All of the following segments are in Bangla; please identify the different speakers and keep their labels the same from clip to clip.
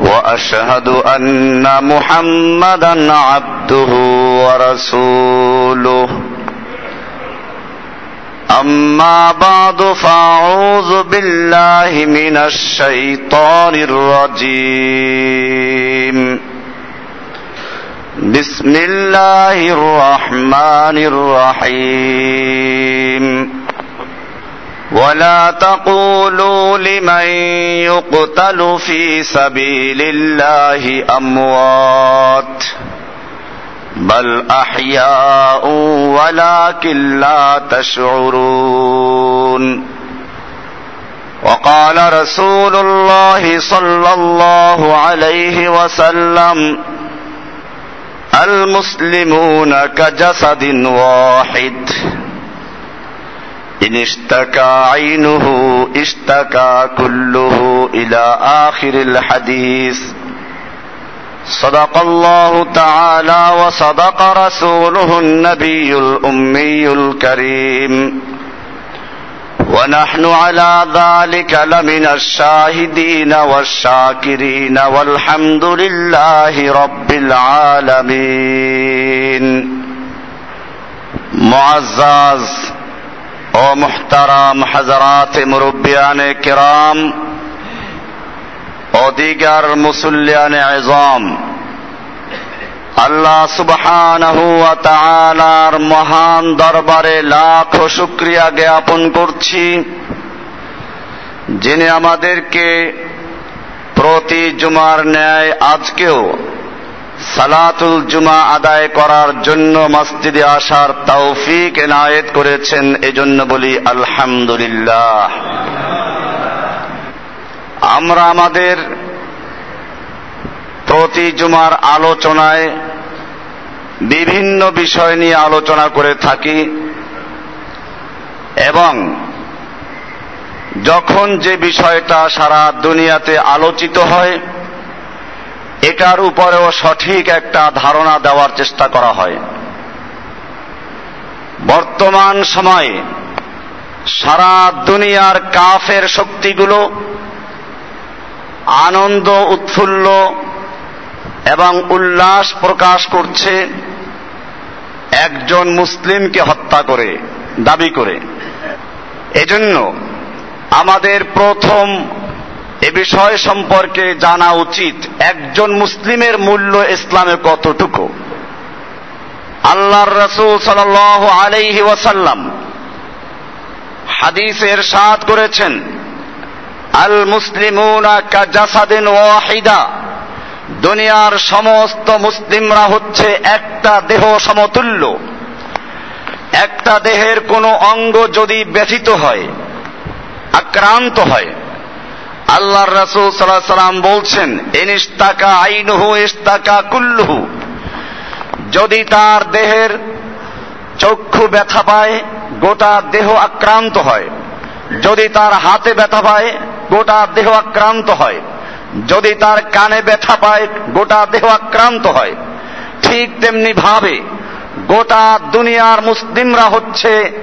Speaker 1: وأشهد أن محمدا عبده ورسوله. أما بعد فأعوذ بالله من الشيطان الرجيم. بسم الله الرحمن الرحيم. ولا تقولوا لمن يقتل في سبيل الله أموات بل أحياء ولكن لا تشعرون وقال رسول الله صلى الله عليه وسلم المسلمون كجسد واحد إن اشتكى عينه اشتكى كله إلى آخر الحديث. صدق الله تعالى وصدق رسوله النبي الأمي الكريم. ونحن على ذلك لمن الشاهدين والشاكرين والحمد لله رب العالمين. معزز ও মুহতারাম হাজারাত মুরব্বিয়ানে কিরাম দিগার মুসল্লিয়ানে আজম। আল্লাহ তাআলার মহান দরবারে লাখ শুকরিয়া জ্ঞাপন করছি, যিনি আমাদেরকে প্রতি জুমার ন্যায় আজকেও সালাতুল জুমা আদায় করার জন্য মসজিদে আসার তৌফিক এনায়েত করেছেন, এজন্য বলি আলহামদুলিল্লাহ। আমরা আমাদের প্রতি জুমার আলোচনায় বিভিন্ন বিষয় নিয়ে আলোচনা করে থাকি এবং যখন যে বিষয়টা সারা দুনিয়াতে আলোচিত হয় এটার উপরেও সঠিক একটা ধারণা দেওয়ার চেষ্টা করা হয়। বর্তমান সময়ে সারা দুনিয়ার কাফের শক্তিগুলো আনন্দ, উৎফুল্ল এবং উল্লাস প্রকাশ করছে একজন মুসলিমকে হত্যা করে, দাবি করে। এজন্য আমাদের প্রথম এ বিষয় সম্পর্কে জানা উচিত, একজন মুসলিমের মূল্য ইসলামে কতটুকু? আল্লাহর রসুল সাল আলাইহি ওয়াসাল্লাম হাদিসের সাদ করেছেন, আল মুসলিমুনা দুনিয়ার সমস্ত মুসলিমরা হচ্ছে একটা দেহ সমতুল্য। একটা দেহের কোনো অঙ্গ যদি ব্যথিত হয়, আক্রান্ত হয় আল্লাহর রাসূল সাল্লাল্লাহু সাল্লাম বলছেন ইনিস্তাকা আইনুহু ইস্তাকা কুল্লুহু। যদি তার দেহের চক্ষু ব্যথা পায়, গোটা দেহ আক্রান্ত হয়। যদি তার হাতে ব্যথা পায়, গোটা দেহ আক্রান্ত হয়। যদি তার কানে ব্যথা পায়, গোটা দেহ আক্রান্ত হয়। ঠিক তেমনি ভাবে গোটা দুনিয়ার মুসলিমরা হচ্ছে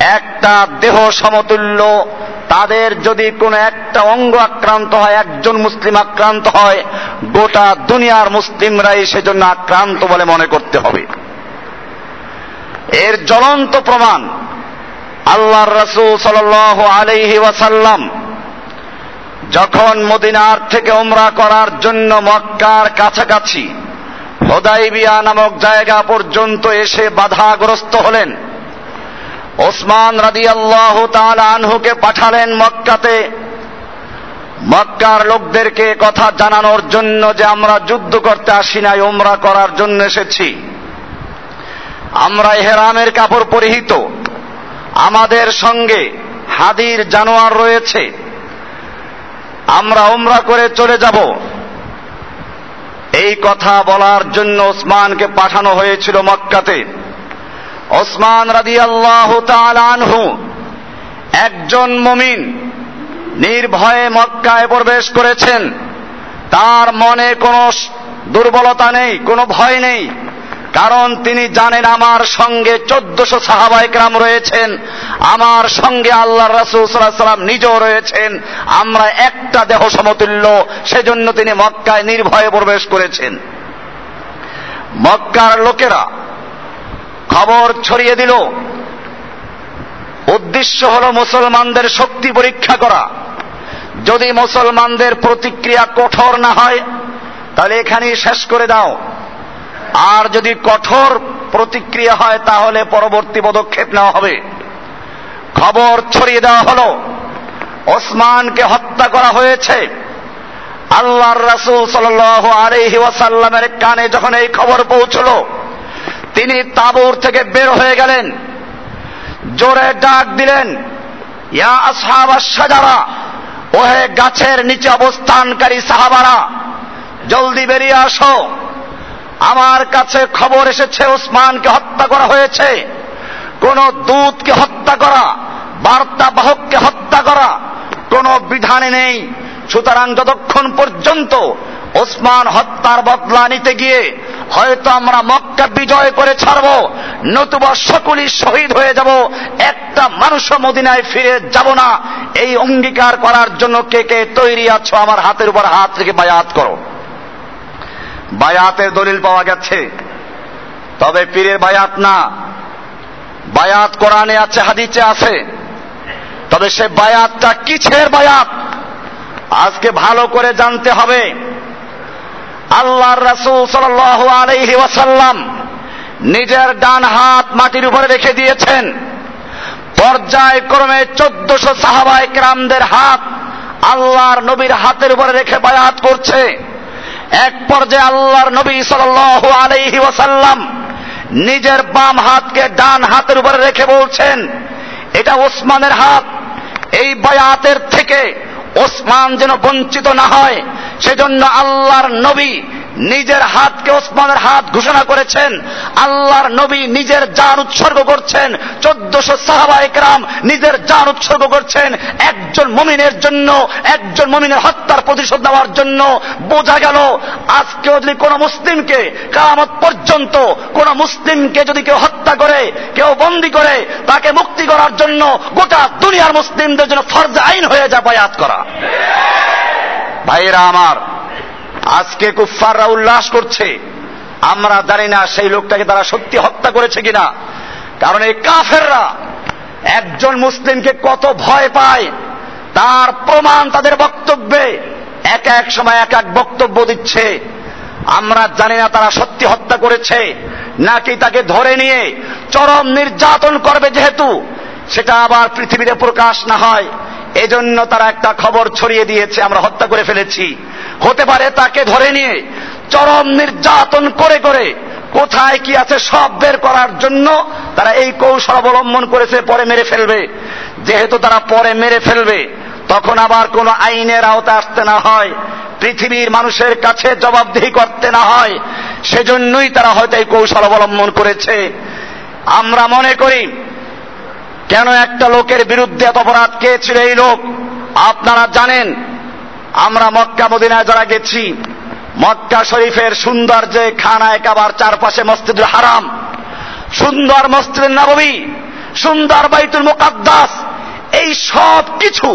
Speaker 1: একটা দেহ সমতুল্য তাদের যদি কোনো একটা অঙ্গ আক্রান্ত হয়, একজন মুসলিম আক্রান্ত হয়, গোটা দুনিয়ার মুসলিমরাই সেজন্য আক্রান্ত বলে মনে করতে হবে। এর জ্বলন্ত প্রমাণ আল্লাহর রসুল সাল আলহি ওয়াসাল্লাম যখন মদিনার থেকে ওমরা করার জন্য মক্কার কাছাকাছি হোদাইবিয়া নামক জায়গা পর্যন্ত এসে বাধাগ্রস্ত হলেন ওসমান রাদি আল্লাহ আনহুকে পাঠালেন মক্কাতে। মক্কার লোকদেরকে কথা জানানোর জন্য যে আমরা যুদ্ধ করতে আসি নাই ওমরা করার জন্য এসেছি। আমরা হেরামের কাপড় পরিহিত। আমাদের সঙ্গে হাদির জানোয়ার রয়েছে। আমরা ওমরা করে চলে যাব। এই কথা বলার জন্য ওসমানকে পাঠানো হয়েছিল মক্কাতে। ওসমান রাদি আল্লাহ আনহু একজন মমিন নির্ভয়ে মক্কায় প্রবেশ করেছেন। তার মনে কোনো দুর্বলতা নেই, কোনো ভয় নেই, কারণ তিনি জানেন আমার সঙ্গে চোদ্দশো সাহাবাইকরাম রয়েছেন, আমার সঙ্গে আল্লাহ রাসুল সাল্লাম নিজেও রয়েছেন, আমরা একটা দেহ সমতুল্য, সেজন্য তিনি মক্কায় নির্ভয়ে প্রবেশ করেছেন। মক্কার লোকেরা খবর ছড়িয়ে দিল। উদ্দেশ্য হল মুসলমানদের শক্তি পরীক্ষা করা। যদি মুসলমানদের প্রতিক্রিয়া কঠোর না হয়, তাহলে এখানেই শেষ করে দাও। আর যদি কঠোর প্রতিক্রিয়া হয়, তাহলে পরবর্তী পদক্ষেপ নেওয়া হবে। খবর ছড়িয়ে দেওয়া হল, ওসমানকে হত্যা করা হয়েছে। আল্লাহর রাসুল সাল আলহি ওয়াসাল্লামের কানে যখন এই খবর পৌঁছল তিনি তাবুর থেকে বের হয়ে গেলেন। জোরে ডাক দিলেন, ইয়া আসহাব সাজারা ওহে গাছের নিচে অবস্থানকারী সাহাবারা, জলদি বেরিয়ে আসো। আমার কাছে খবর এসেছে, ওসমানকে হত্যা করা হয়েছে। কোন দূতকে হত্যা করা, বার্তা বাহককে হত্যা করা, কোন বিধানে নেই। সুতরাং যতক্ষণ পর্যন্ত ওসমান হত্যার বদলা নিতে গিয়ে হয়তো আমরা মক্কা বিজয় করে ছাড়ব, নতুবা সকলই শহীদ হয়ে যাব, একটা মানুষ মদিনায় ফিরে যাব না। এই অঙ্গীকার করার জন্য কে কে তৈরি আছো আমার হাতের উপর হাত রেখে বায়াত করো। বায়াতের দলিল পাওয়া গেছে। তবে পীরের বায়াত না। বায়াত কোরআনে আছে হাদিচে আছে। তবে সে বায়াতটা কিছের বায়াত? আজকে ভালো করে জানতে হবে। আল্লাহর রাসূল সাল্লাল্লাহু আলাইহি ওয়াসাল্লাম নিজের ডান হাত মাটির উপরে রেখে দিয়েছেন। পর্যায়ক্রমে চোদ্দশো সাহাবায় ক্রামদের হাত আল্লাহর নবীর হাতের উপরে রেখে বায়াত করছে। এক পর্যায়ে আল্লাহর নবী সাল্লাল্লাহু আলাইহি ওয়াসাল্লাম নিজের বাম হাতকে ডান হাতের উপরে রেখে বলছেন, এটা ওসমানের হাত। এই বায়াতের থেকে ওসমান যেন বঞ্চিত না হয় সেজন্য আল্লাহর নবী নিজের হাতকে ওসমানের হাত ঘোষণা করেছেন। আল্লাহর নবী নিজের যান উৎসর্গ করছেন। চোদ্দশো সাহাবা একরাম নিজের যান উৎসর্গ করছেন। একজন মমিনের জন্য, একজন মমিনের হত্যার প্রতিশোধ নেওয়ার জন্য বোঝা গেল, আজকে যদি কোন মুসলিমকে কামত পর্যন্ত কোন মুসলিমকে যদি কেউ হত্যা করে, কেউ বন্দি করে, তাকে মুক্তি করার জন্য গোটা দুনিয়ার মুসলিমদের জন্য ফরজ আইন হয়ে যা বায়াত করা। ভাইয়েরা আমার আজকে কুফাররা উল্লাস করছে। আমরা জানি না সেই লোকটাকে তারা সত্যি হত্যা করেছে কিনা। কারণ এই কাফেররা একজন মুসলিমকে কত ভয় পায়, তার প্রমাণ তাদের বক্তব্যে এক এক সময় এক এক বক্তব্য দিচ্ছে। আমরা জানি না তারা সত্যি হত্যা করেছে, নাকি তাকে ধরে নিয়ে চরম নির্যাতন করবে যেহেতু, সেটা আবার পৃথিবীতে প্রকাশ না হয়। এজন্য তারা একটা খবর ছড়িয়ে দিয়েছে, আমরা হত্যা করে ফেলেছি। হতে পারে তাকে ধরে নিয়ে চরম নির্যাতন করে করে কোথায় কি আছে সব বের করার জন্য তারা এই কৌশল অবলম্বন করেছে, পরে মেরে ফেলবে। যেহেতু তারা পরে মেরে ফেলবে, তখন আবার কোন আইনের আওতা আসতে না হয়, পৃথিবীর মানুষের কাছে জবাবদিহি করতে না হয়, সেজন্যই তারা হয়তো এই কৌশল অবলম্বন করেছে। আমরা মনে করি, কেন একটা লোকের বিরুদ্ধে এত অপরাধ, কে ছিল এই লোক? আপনারা জানেন আমরা মক্কা মদিনায় যারা গেছি, মক্কা শরীফের সুন্দর যে খানায় কাবার চারপাশে মসজিদুল হারাম, সুন্দর মসজিদ নবী সুন্দর বাইতুল মুকাদ্দাস, এই সব কিছু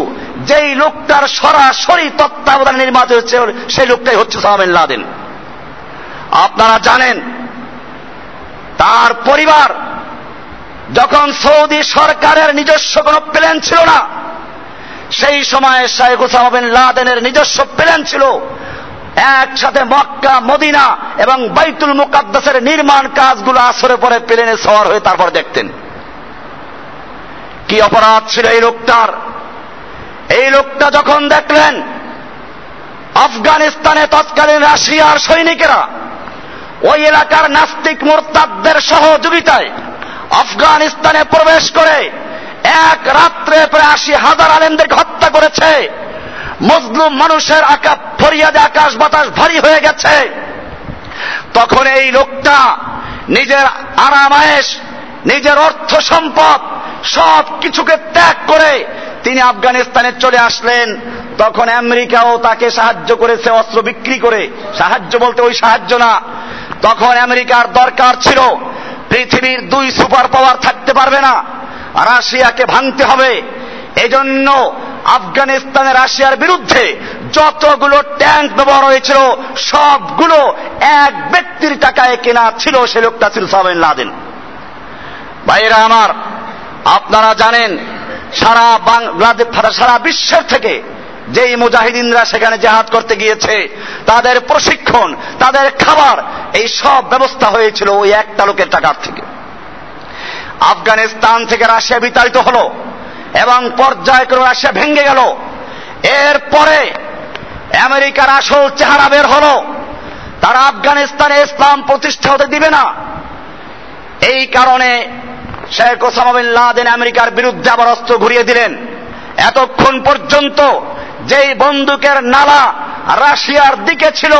Speaker 1: যেই লোকটার সরাসরি তত্ত্বাবধানে নির্মাণ হচ্ছে সেই লোকটাই হচ্ছে সাহাবিন লাদেন আপনারা জানেন, তার পরিবার যখন সৌদি সরকারের নিজস্ব কোন প্ল্যান ছিল না সেই সময় শাহেখ ওসামা বিন লাদেনের নিজস্ব প্ল্যান ছিল একসাথে মক্কা, মদিনা এবং বাইতুল মুকাদ্দাসের নির্মাণ কাজগুলো আসরে পরে প্লেনে সওয়ার হয়ে তারপর দেখতেন। কি অপরাধ ছিল এই লোকটার? এই লোকটা যখন দেখলেন, আফগানিস্তানে তৎকালীন রাশিয়ার সৈনিকেরা ওই এলাকার নাস্তিক মোরতাদদের সহযোগিতায় আফগানিস্তানে প্রবেশ করে এক রাত্রে প্রায় আশি হাজার আলেমদেরকে হত্যা করেছে। মজলুম মানুষের আকা ফরিয়াদে, আকাশ বাতাস ভারী হয়ে গেছে। তখন এই লোকটা নিজের আরামায়েশ নিজের অর্থ সম্পদ সব কিছুকে ত্যাগ করে তিনি আফগানিস্তানে চলে আসলেন। তখন আমেরিকাও তাকে সাহায্য করেছে, অস্ত্র বিক্রি করে। সাহায্য বলতে ওই সাহায্য না। তখন আমেরিকার দরকার ছিল, পৃথিবীর দুই সুপার পাওয়ার থাকতে পারবে না। রাশিয়াকে ভাঙতে হবে। এজন্য আফগানিস্তানে রাশিয়ার বিরুদ্ধে যতগুলো ট্যাঙ্ক ব্যবহার হয়েছিল, সবগুলো এক ব্যক্তির টাকায় কেনা ছিল সে লোকটা ছিল সাবেন লাদেন। ভাইরা আমার, আপনারা জানেন, সারা বাংলাদেশ সারা বিশ্বের থেকে যেই মুজাহিদিনরা সেখানে জেহাদ করতে গিয়েছে, তাদের প্রশিক্ষণ, তাদের খাবার, এই সব ব্যবস্থা হয়েছিল ওই একটা লোকের টাকার থেকে। আফগানিস্তান থেকে রাশিয়া বিতাড়িত হলো এবং পর্যায়ক্রমে রাশিয়া ভেঙে গেল। এরপরে আমেরিকার আসল চেহারা বের হলো। তারা আফগানিস্তানে ইসলাম প্রতিষ্ঠা হতে দিবে না। এই কারণে শেখ ওসামা বিন লাদেন আমেরিকার বিরুদ্ধে আবার অস্ত্র ঘুরিয়ে দিলেন। এতক্ষণ পর্যন্ত যেই বন্দুকের নালা রাশিয়ার দিকে ছিল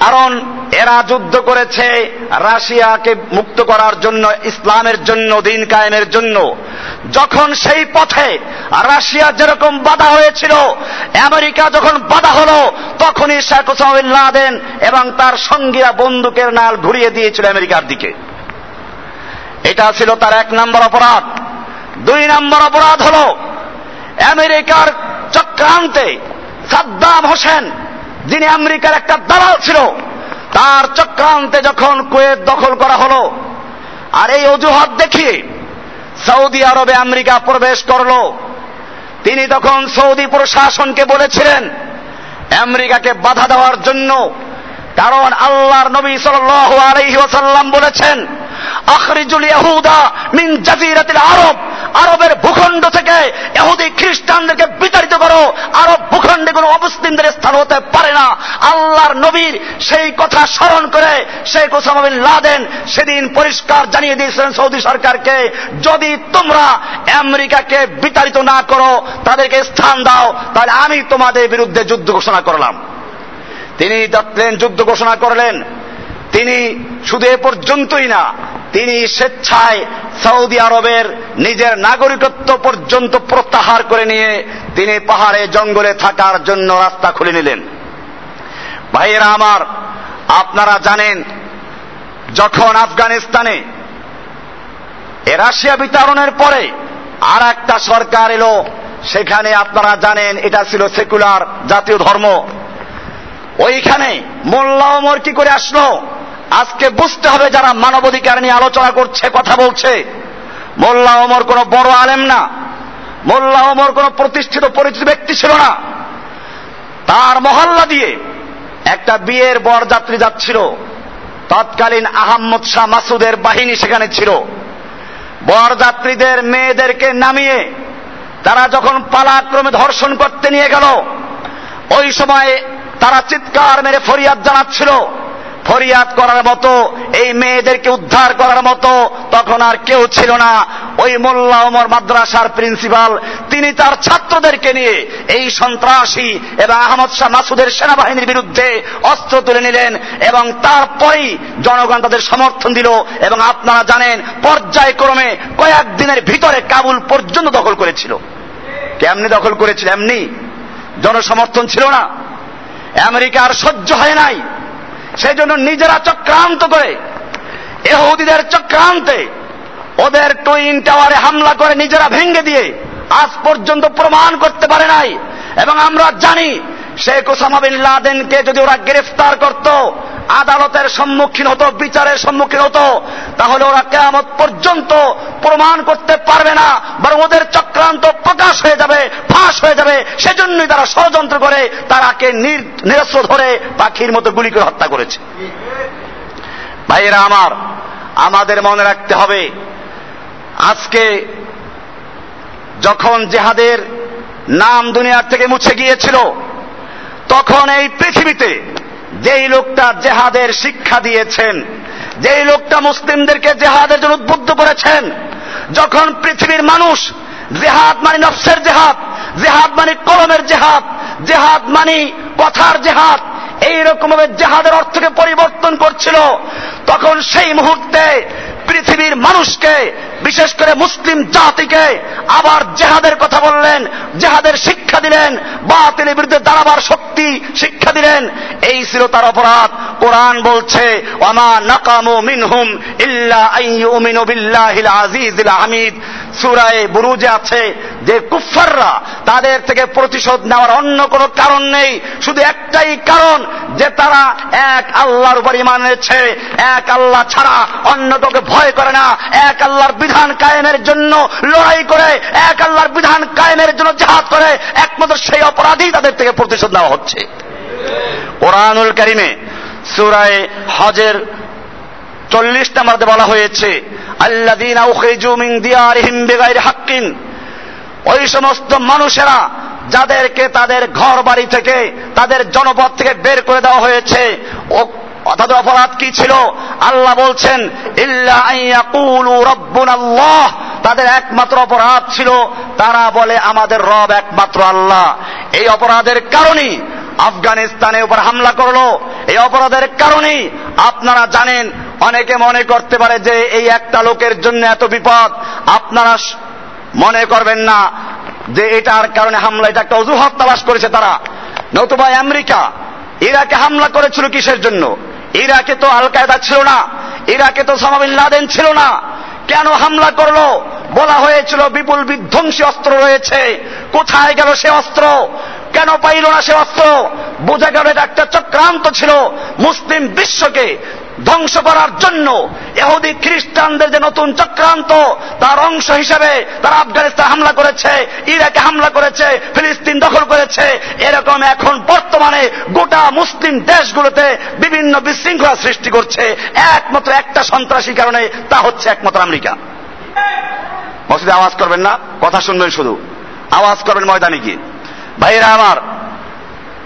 Speaker 1: কারণ এরা যুদ্ধ করেছে রাশিয়াকে মুক্ত করার জন্য, ইসলামের জন্য, দিন কায়েমের জন্য। যখন সেই পথে রাশিয়া যেরকম বাধা হয়েছিল, আমেরিকা যখন বাধা হলো, তখনই শেখ ওসামিন লাদেন এবং তার সঙ্গীরা বন্দুকের নাল ঘুরিয়ে দিয়েছিল আমেরিকার দিকে। এটা ছিল তার এক নম্বর অপরাধ। দুই নম্বর অপরাধ হল, আমেরিকার চক্রান্তে সাদ্দাম হোসেন যিনি আমেরিকার একটা দালাল ছিল, তার চক্রান্তে যখন কুয়েত দখল করা হলো, আর এই অজুহাত দেখিয়ে সৌদি আরবে আমেরিকা প্রবেশ করল, তিনি তখন সৌদি প্রশাসনকে বলেছিলেন, আমেরিকাকে বাধা দেওয়ার জন্য কারণ আল্লাহর নবী সাল আলহি ওসাল্লাম বলেছেন, আখরিজুল ইহুদা মিন জাজিরাতিল আরব। আরবের ভূখণ্ড থেকে এহুদি খ্রিস্টানদেরকে বিতাড়িত করো। আরব ভূখণ্ডে কোনো অমুসলিমদের স্থান হতে পারে না। আল্লাহর নবীর সেই কথা স্মরণ করে শেখ ওসামা বিন লাদেন সেদিন পরিষ্কার জানিয়ে দিয়েছিলেন সৌদি সরকারকে, যদি তোমরা আমেরিকাকে বিতাড়িত না করো, তাদেরকে স্থান দাও, তাহলে আমি তোমাদের বিরুদ্ধে যুদ্ধ ঘোষণা করলাম। তিনি যুদ্ধ ঘোষণা করলেন। তিনি শুধু এ পর্যন্তই না, তিনি স্বেচ্ছায় সৌদি আরবের নিজের নাগরিকত্ব পর্যন্ত প্রত্যাহার করে নিয়ে তিনি পাহাড়ে, জঙ্গলে থাকার জন্য রাস্তা খুলে নিলেন। ভাইয়েরা আমার, আপনারা জানেন, যখন আফগানিস্তানে রাশিয়া বিতরণের পরে আর একটা সরকার এলো, সেখানে আপনারা জানেন এটা ছিল সেকুলার জাতীয় ধর্ম। ওইখানে মোল্লা ওমর কি করে আসলো? আজকে বুঝতে হবে যারা মানবাধিকার নিয়ে আলোচনা করছে, কথা বলছে। মোল্লা ওমর কোন বড় আলেম না। মোল্লা ওমর কোন প্রতিষ্ঠিত, পরিচিত ব্যক্তি ছিল না। তার মহল্লা দিয়ে একটা বিয়ের বরযাত্রী যাচ্ছিল। তৎকালীন আহম্মদ শাহ মাসুদের বাহিনী সেখানে ছিল। বরযাত্রীদের মেয়েদেরকে নামিয়ে তারা যখন পালাক্রমে ধর্ষণ করতে নিয়ে গেল, ওই সময় তারা চিৎকার মেরে ফরিয়াদ জানাচ্ছিল। ফরিয়াদ করার মতো, এই মেয়েদেরকে উদ্ধার করার মতো তখন আর কেউ ছিল না। ওই মোল্লা ওমর মাদ্রাসার প্রিন্সিপাল, তিনি তার ছাত্রদেরকে নিয়ে এই সন্ত্রাসী এবং আহমদ শাহ মাসুদের সেনাবাহিনীর বিরুদ্ধে অস্ত্র তুলে নিলেন এবং তারপরেই জনগণ তাদের সমর্থন দিল এবং আপনারা জানেন, পর্যায়ক্রমে কয়েকদিনের ভিতরে কাবুল পর্যন্ত দখল করেছিল। কেমনি দখল করেছিল? এমনি জনসমর্থন ছিল না। আমেরিকা আর সহ্য হয় নাই। সেই জন্য নিজেরা চক্রান্ত করে এহুদিদের চক্রান্তে ওদের টুইন টাওয়ারে হামলা করে নিজেরা ভেঙে দিয়ে আজ পর্যন্ত প্রমাণ করতে পারে নাই। এবং আমরা জানি শেখ ওসামা বিন লাদেনকে যদি ওরা গ্রেফতার করত আদালতের সম্মুখীন হতো, বিচারের সম্মুখীন হতো, তাহলে ওরা কেয়ামত পর্যন্ত প্রমাণ করতে পারবে না, বরং ওদের চক্রান্ত প্রকাশ হয়ে যাবে, ফাঁস হয়ে যাবে, সেজন্যই তারা ষড়যন্ত্র করে, তারাকে নিরস্ত্র ধরে পাখির মতো গুলি করে হত্যা করেছে। ভাইয়েরা আমার, আমাদের মনে রাখতে হবে, আজকে যখন জেহাদের নাম দুনিয়ার থেকে মুছে গিয়েছিল, তখন এই পৃথিবীতে যেই লোকটা জেহাদের শিক্ষা দিয়েছেন, যেই লোকটা মুসলিমদেরকে জেহাদের জন্য উদ্বুদ্ধ করেছেন, যখন পৃথিবীর মানুষ জেহাদ মানে নফসের জেহাদ জেহাদ মানে কলমের জেহাদ জেহাদ মানে কথার জেহাদ এইরকম ভাবে জেহাদের অর্থকে পরিবর্তন করছিল, তখন সেই মুহূর্তে পৃথিবীর মানুষকে, বিশেষ করে মুসলিম জাতিকে আবার জেহাদের কথা বললেন, জেহাদের শিক্ষা দিলেন, বাতিলের বিরুদ্ধে দাঁড়াবার শক্তি, শিক্ষা দিলেন। এই ছিল তার অপরাধ। কোরআন বলছে, ওয়ামা নাকামু মিনহুম ইল্লা আইয়ুমিনু বিল্লাহিল আজিজিল হামিদ। বুরুজে আছে যে কুফাররা তাদের থেকে প্রতিশোধ নেওয়ার অন্য কোনো কারণ নেই। শুধু একটাই কারণ, যে তারা এক আল্লাহর উপর ইমান এনেছে, এক আল্লাহ ছাড়া অন্য কাউকে ভয় করে না। এক আল্লাহর বিধান কায়েমের জন্য লড়াই করে, এক আল্লাহর বিধান কায়েমের জন্য জাহাজ করে, একমাত্র সেই অপরাধী তাদের থেকে প্রতিশোধ নেওয়া হচ্ছে। কোরআনুল কারিমে সুরায় হজের চল্লিশ নাম্বারতে বলা হয়েছে আল্লাদিন হাক্কিন। ওই সমস্ত মানুষেরা যাদেরকে তাদের ঘর বাড়ি থেকে, তাদের জনপদ থেকে বের করে দেওয়া হয়েছে তাদের অপরাধ কি ছিল? আল্লাহ বলছেন আল্লাহ। তাদের একমাত্র অপরাধ ছিল, তারা বলে, আমাদের রব একমাত্র আল্লাহ। এই অপরাধের কারণেই আফগানিস্তানের উপর হামলা করল। এই অপরাধের কারণেই আপনারা জানেন, অনেকে মনে করতে পারে যে এই একটা লোকের জন্য এত বিপদ। আপনারা মনে করবেন না যে এটার কারণে হামলা এটা একটা অজুহাত তালাশ করেছে তারা। নতুবা আমেরিকা, ইরাকে হামলা করেছিল কিসের জন্য? ইরাকে তো আল কায়দা ছিল না, ইরাকে তো সামাবিন লাদেন ছিল না। কেন হামলা করল? বলা হয়েছিল বিপুল বিধ্বংসী অস্ত্র রয়েছে। কোথায় গেল সে অস্ত্র? কেন পাইল না সে অস্ত্র? বোঝা গেল এটা একটা চক্রান্ত ছিল মুসলিম বিশ্বকে। ধ্বংস করার জন্য এহুদি খ্রিস্টানদের যে নতুন চক্রান্ত, তার অংশ হিসেবে তারা আফগানিস্তান হামলা করেছে, ইরাকে হামলা করেছে, ফিলিস্তিন দখল করেছে। এরকম এখন বর্তমানে গোটা মুসলিম দেশগুলোতে বিভিন্ন বিশৃঙ্খলা সৃষ্টি করছে। একমাত্র একটা সন্ত্রাসী কারণে তা হচ্ছে একমাত্র আমেরিকা। মসজিদে আওয়াজ করবেন না, কথা শুনবেন শুধু। আওয়াজ করবেন ময়দানে গিয়ে। ভাইরা আমার,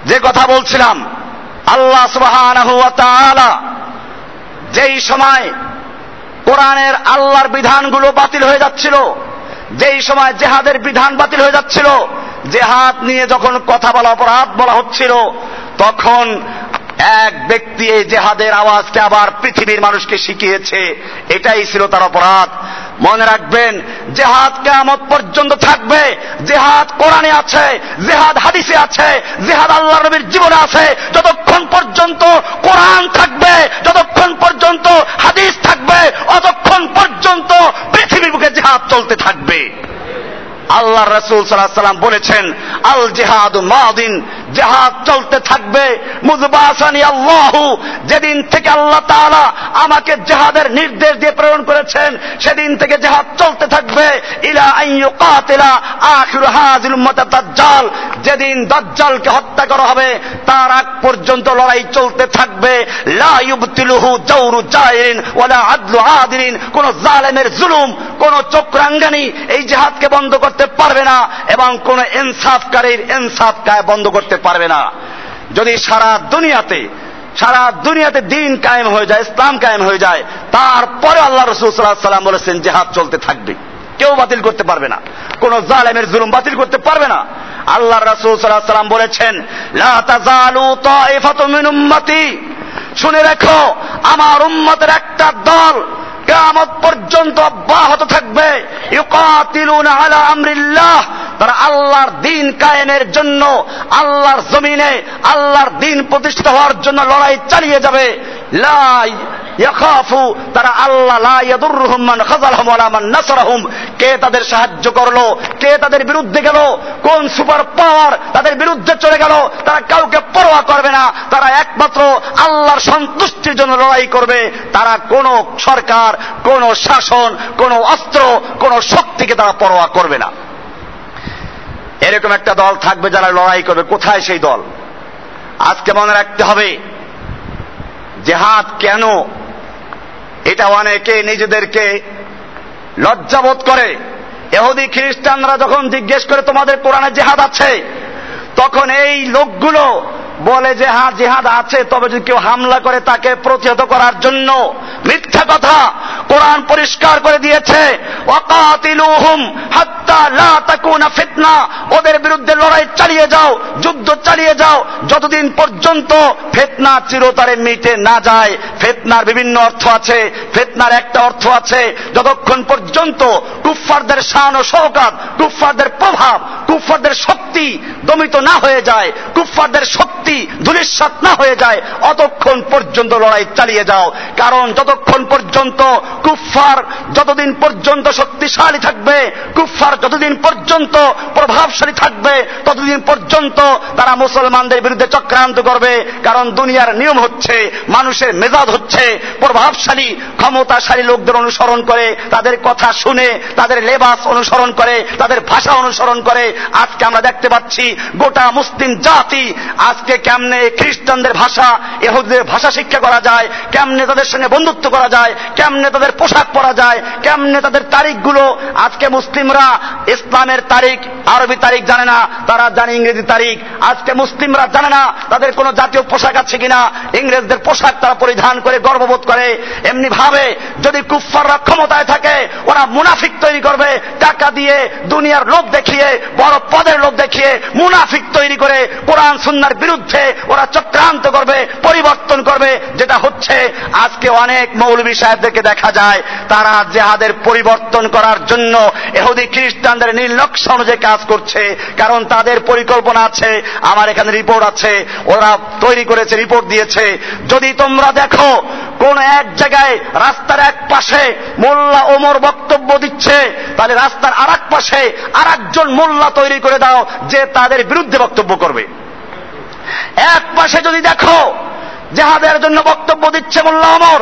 Speaker 1: যে কথা বলছিলাম, আল্লাহ সুবাহ যেই সময় কোরআনের আল্লাহর বিধানগুলো বাতিল হয়ে যাচ্ছিল, যেই সময় জেহাদের বিধান বাতিল হয়ে যাচ্ছিল, জেহাদ নিয়ে যখন কথা বলা, অপরাধ বলা হচ্ছিল, তখন এক ব্যক্তি এই জেহাদের আওয়াজকে আবার পৃথিবীর মানুষকে শিখিয়েছে। এটাই ছিল তার অপরাধ। মনে রাখবেন, জেহাদ কেমত পর্যন্ত থাকবে। জেহাদ কোরআনে আছে, জেহাদ হাদিসে আছে, জেহাদ আল্লাহ নবীর জীবনে আছে। যতক্ষণ পর্যন্ত কোরআন থাকবে, যতক্ষণ পর্যন্ত হাদিস থাকবে, অতক্ষণ পর্যন্ত পৃথিবীর বুকে জেহাদ চলতে থাকবে। আল্লাহ রসুল সাল্লাহ সাল্লাম বলেছেন আল জেহাদ মাদিন জেহাদ চলতে থাকবে। মুজবাসানি আল্লাহ, যেদিন থেকে আল্লাহ তাআলা আমাকে জাহাদের নির্দেশ দিয়ে প্রেরণ করেছেন, সেদিন থেকে জেহাদ চলতে থাকবে। ইলা আখির যেদিন দাজ্জালকে হত্যা করা হবে, তার আগ পর্যন্ত লড়াই চলতে থাকবে। লা ইউবতিলুহু জাওরু জাইরিন ওয়ালা আদলু কোন জালেমের জুলুম, কোন চক্রাঙ্গানি এই জেহাদকে বন্ধ করতে পারবে না, এবং কোন ইনসাফকারীর ইনসাফ বন্ধ করতে পারবে না। যদি সারা দুনিয়াতে সারা দুনিয়াতে দিন কায়েম হয়ে যায়, ইসলাম কায়েম হয়ে যায়, তারপরে আল্লাহ রসুল সাল্লাহ সাল্লাম বলেছেন, জেহাদ চলতে থাকবে। কেউ বাতিল করতে পারবে না। কোন জালেমের জুলুম বাতিল করতে পারবে না। আল্লাহ রসুল সাল্লাহ সাল্লাম বলেছেন শুনে রেখো, আমার উম্মতের একটা দল কেয়ামত পর্যন্ত অব্যাহত থাকবে। তারা আল্লাহর দিন কায়েমের জন্য, আল্লাহর জমিনে, আল্লাহর দিন প্রতিষ্ঠিত হওয়ার জন্য লড়াই চালিয়ে যাবে। লাই তারা আল্লাহ লা ইয়াদুররুহুম মান খাযালহুম ওয়ালা মান নাসরাহুম। কে তাদের সাহায্য করল? কে তাদের বিরুদ্ধে গেল? কোন সুপার পাওয়ার তাদের বিরুদ্ধে চলে গেল? তারা কাউকে পরোয়া করবে না। তারা একমাত্র আল্লাহর সন্তুষ্টির জন্য লড়াই করবে। তারা কোন সরকার, কোন শাসন, কোন অস্ত্র, কোন শক্তিকে তারা পরোয়া করবে না। এরকম একটা দল থাকবে যারা লড়াই করবে। কোথায় সেই দল? আজকে মনে রাখতে হবে, জেহাদ কেন এটা অনেকে নিজেদেরকে লজ্জাবোধ করে। এহুদি খ্রিস্টানরা যখন জিজ্ঞেস করে তোমাদের কোরআনে জেহাদ আছে, তখন এই লোকগুলো বলে যে হ্যাঁ জেহাদ আছে, তবে যদি কেউ হামলা করে তাকে প্রতিহত করার জন্য মিথ্যা কথা কোরআন পরিষ্কার করে দিয়েছে। তাকুনা ফিতনা। ওদের বিরুদ্ধে লড়াই চালিয়ে যাও, যুদ্ধ চালিয়ে যাও। যতদিন পর্যন্ত ফেতনা চিরতরে মিটে না যায়, ফেতনার বিভিন্ন অর্থ আছে, ফেতনার একটা অর্থ আছে, যতক্ষণ পর্যন্ত কুফফারদের শান ও কুফফারদের প্রভাব, কুফফারদের শক্তি দমিত না হয়ে যায়, কুফফারদের শক্তি না হয়ে যায়, অতক্ষণ পর্যন্ত লড়াই চালিয়ে যাও। কারণ যতক্ষণ পর্যন্ত কুফফার যতদিন পর্যন্ত শক্তিশালী থাকবে, কুফফার যতদিন পর্যন্ত প্রভাবশালী থাকবে, ততদিন পর্যন্ত তারা মুসলমানদের বিরুদ্ধে চক্রান্ত করবে, কারণ দুনিয়ার নিয়ম হচ্ছে, মানুষের মেজাজ হচ্ছে, প্রভাবশালী, ক্ষমতাশালী লোকদের অনুসরণ করে, তাদের কথা শুনে, তাদের লেবাস অনুসরণ করে, তাদের ভাষা অনুসরণ করে। আজকে আমরা দেখতে পাচ্ছি, গোটা মুসলিম জাতি আজকে কেমনে খ্রিস্টানদের ভাষা এহুদের ভাষা শিক্ষা করা যায়, কেমনে তাদের সঙ্গে বন্ধুত্ব করা যায়, কেমনে তাদের পোশাক পরা যায়, কেমনে তাদের তারিখগুলো, আজকে মুসলিমরা ইসলামের তারিখ, আরবি তারিখ জানে না, তারা জানে ইংরেজি তারিখ। আজকে মুসলিমরা জানে না, তাদের কোনো জাতীয় পোশাক আছে কিনা। ইংরেজদের পোশাক তারা পরিধান করে, গর্ববোধ করে। এমনি ভাবে যদি কুফফাররা ক্ষমতায় থাকে, ওরা মুনাফিক তৈরি করবে, টাকা দিয়ে দুনিয়ার লোক দেখিয়ে, বড় পদের লোক দেখিয়ে মুনাফিক তৈরি করে, কোরআন সুন্নার বিরুদ্ধে ওরা চক্রান্ত করবে, পরিবর্তন করবে, যেটা হচ্ছে আজকে অনেক মৌলবী সাহেবদেরকে দেখা যায়, তারা জেহাদের পরিবর্তন করার জন্য এহুদি খ্রিস্টানদের নীল নকশা অনুযায়ী কাজ করছে, কারণ তাদের পরিকল্পনা আছে, আমার এখানে রিপোর্ট আছে, ওরা তৈরি করেছে রিপোর্ট দিয়েছে। যদি তোমরা দেখো, কোন এক জায়গায় রাস্তার এক পাশে মোল্লা ওমর বক্তব্য দিচ্ছে, তাহলে রাস্তার আর পাশে আর একজন মোল্লা তৈরি করে দাও, যে তাদের বিরুদ্ধে বক্তব্য করবে। এক পাশে যদি দেখো, জেহাদের জন্য বক্তব্য দিচ্ছে মোল্লা ওমর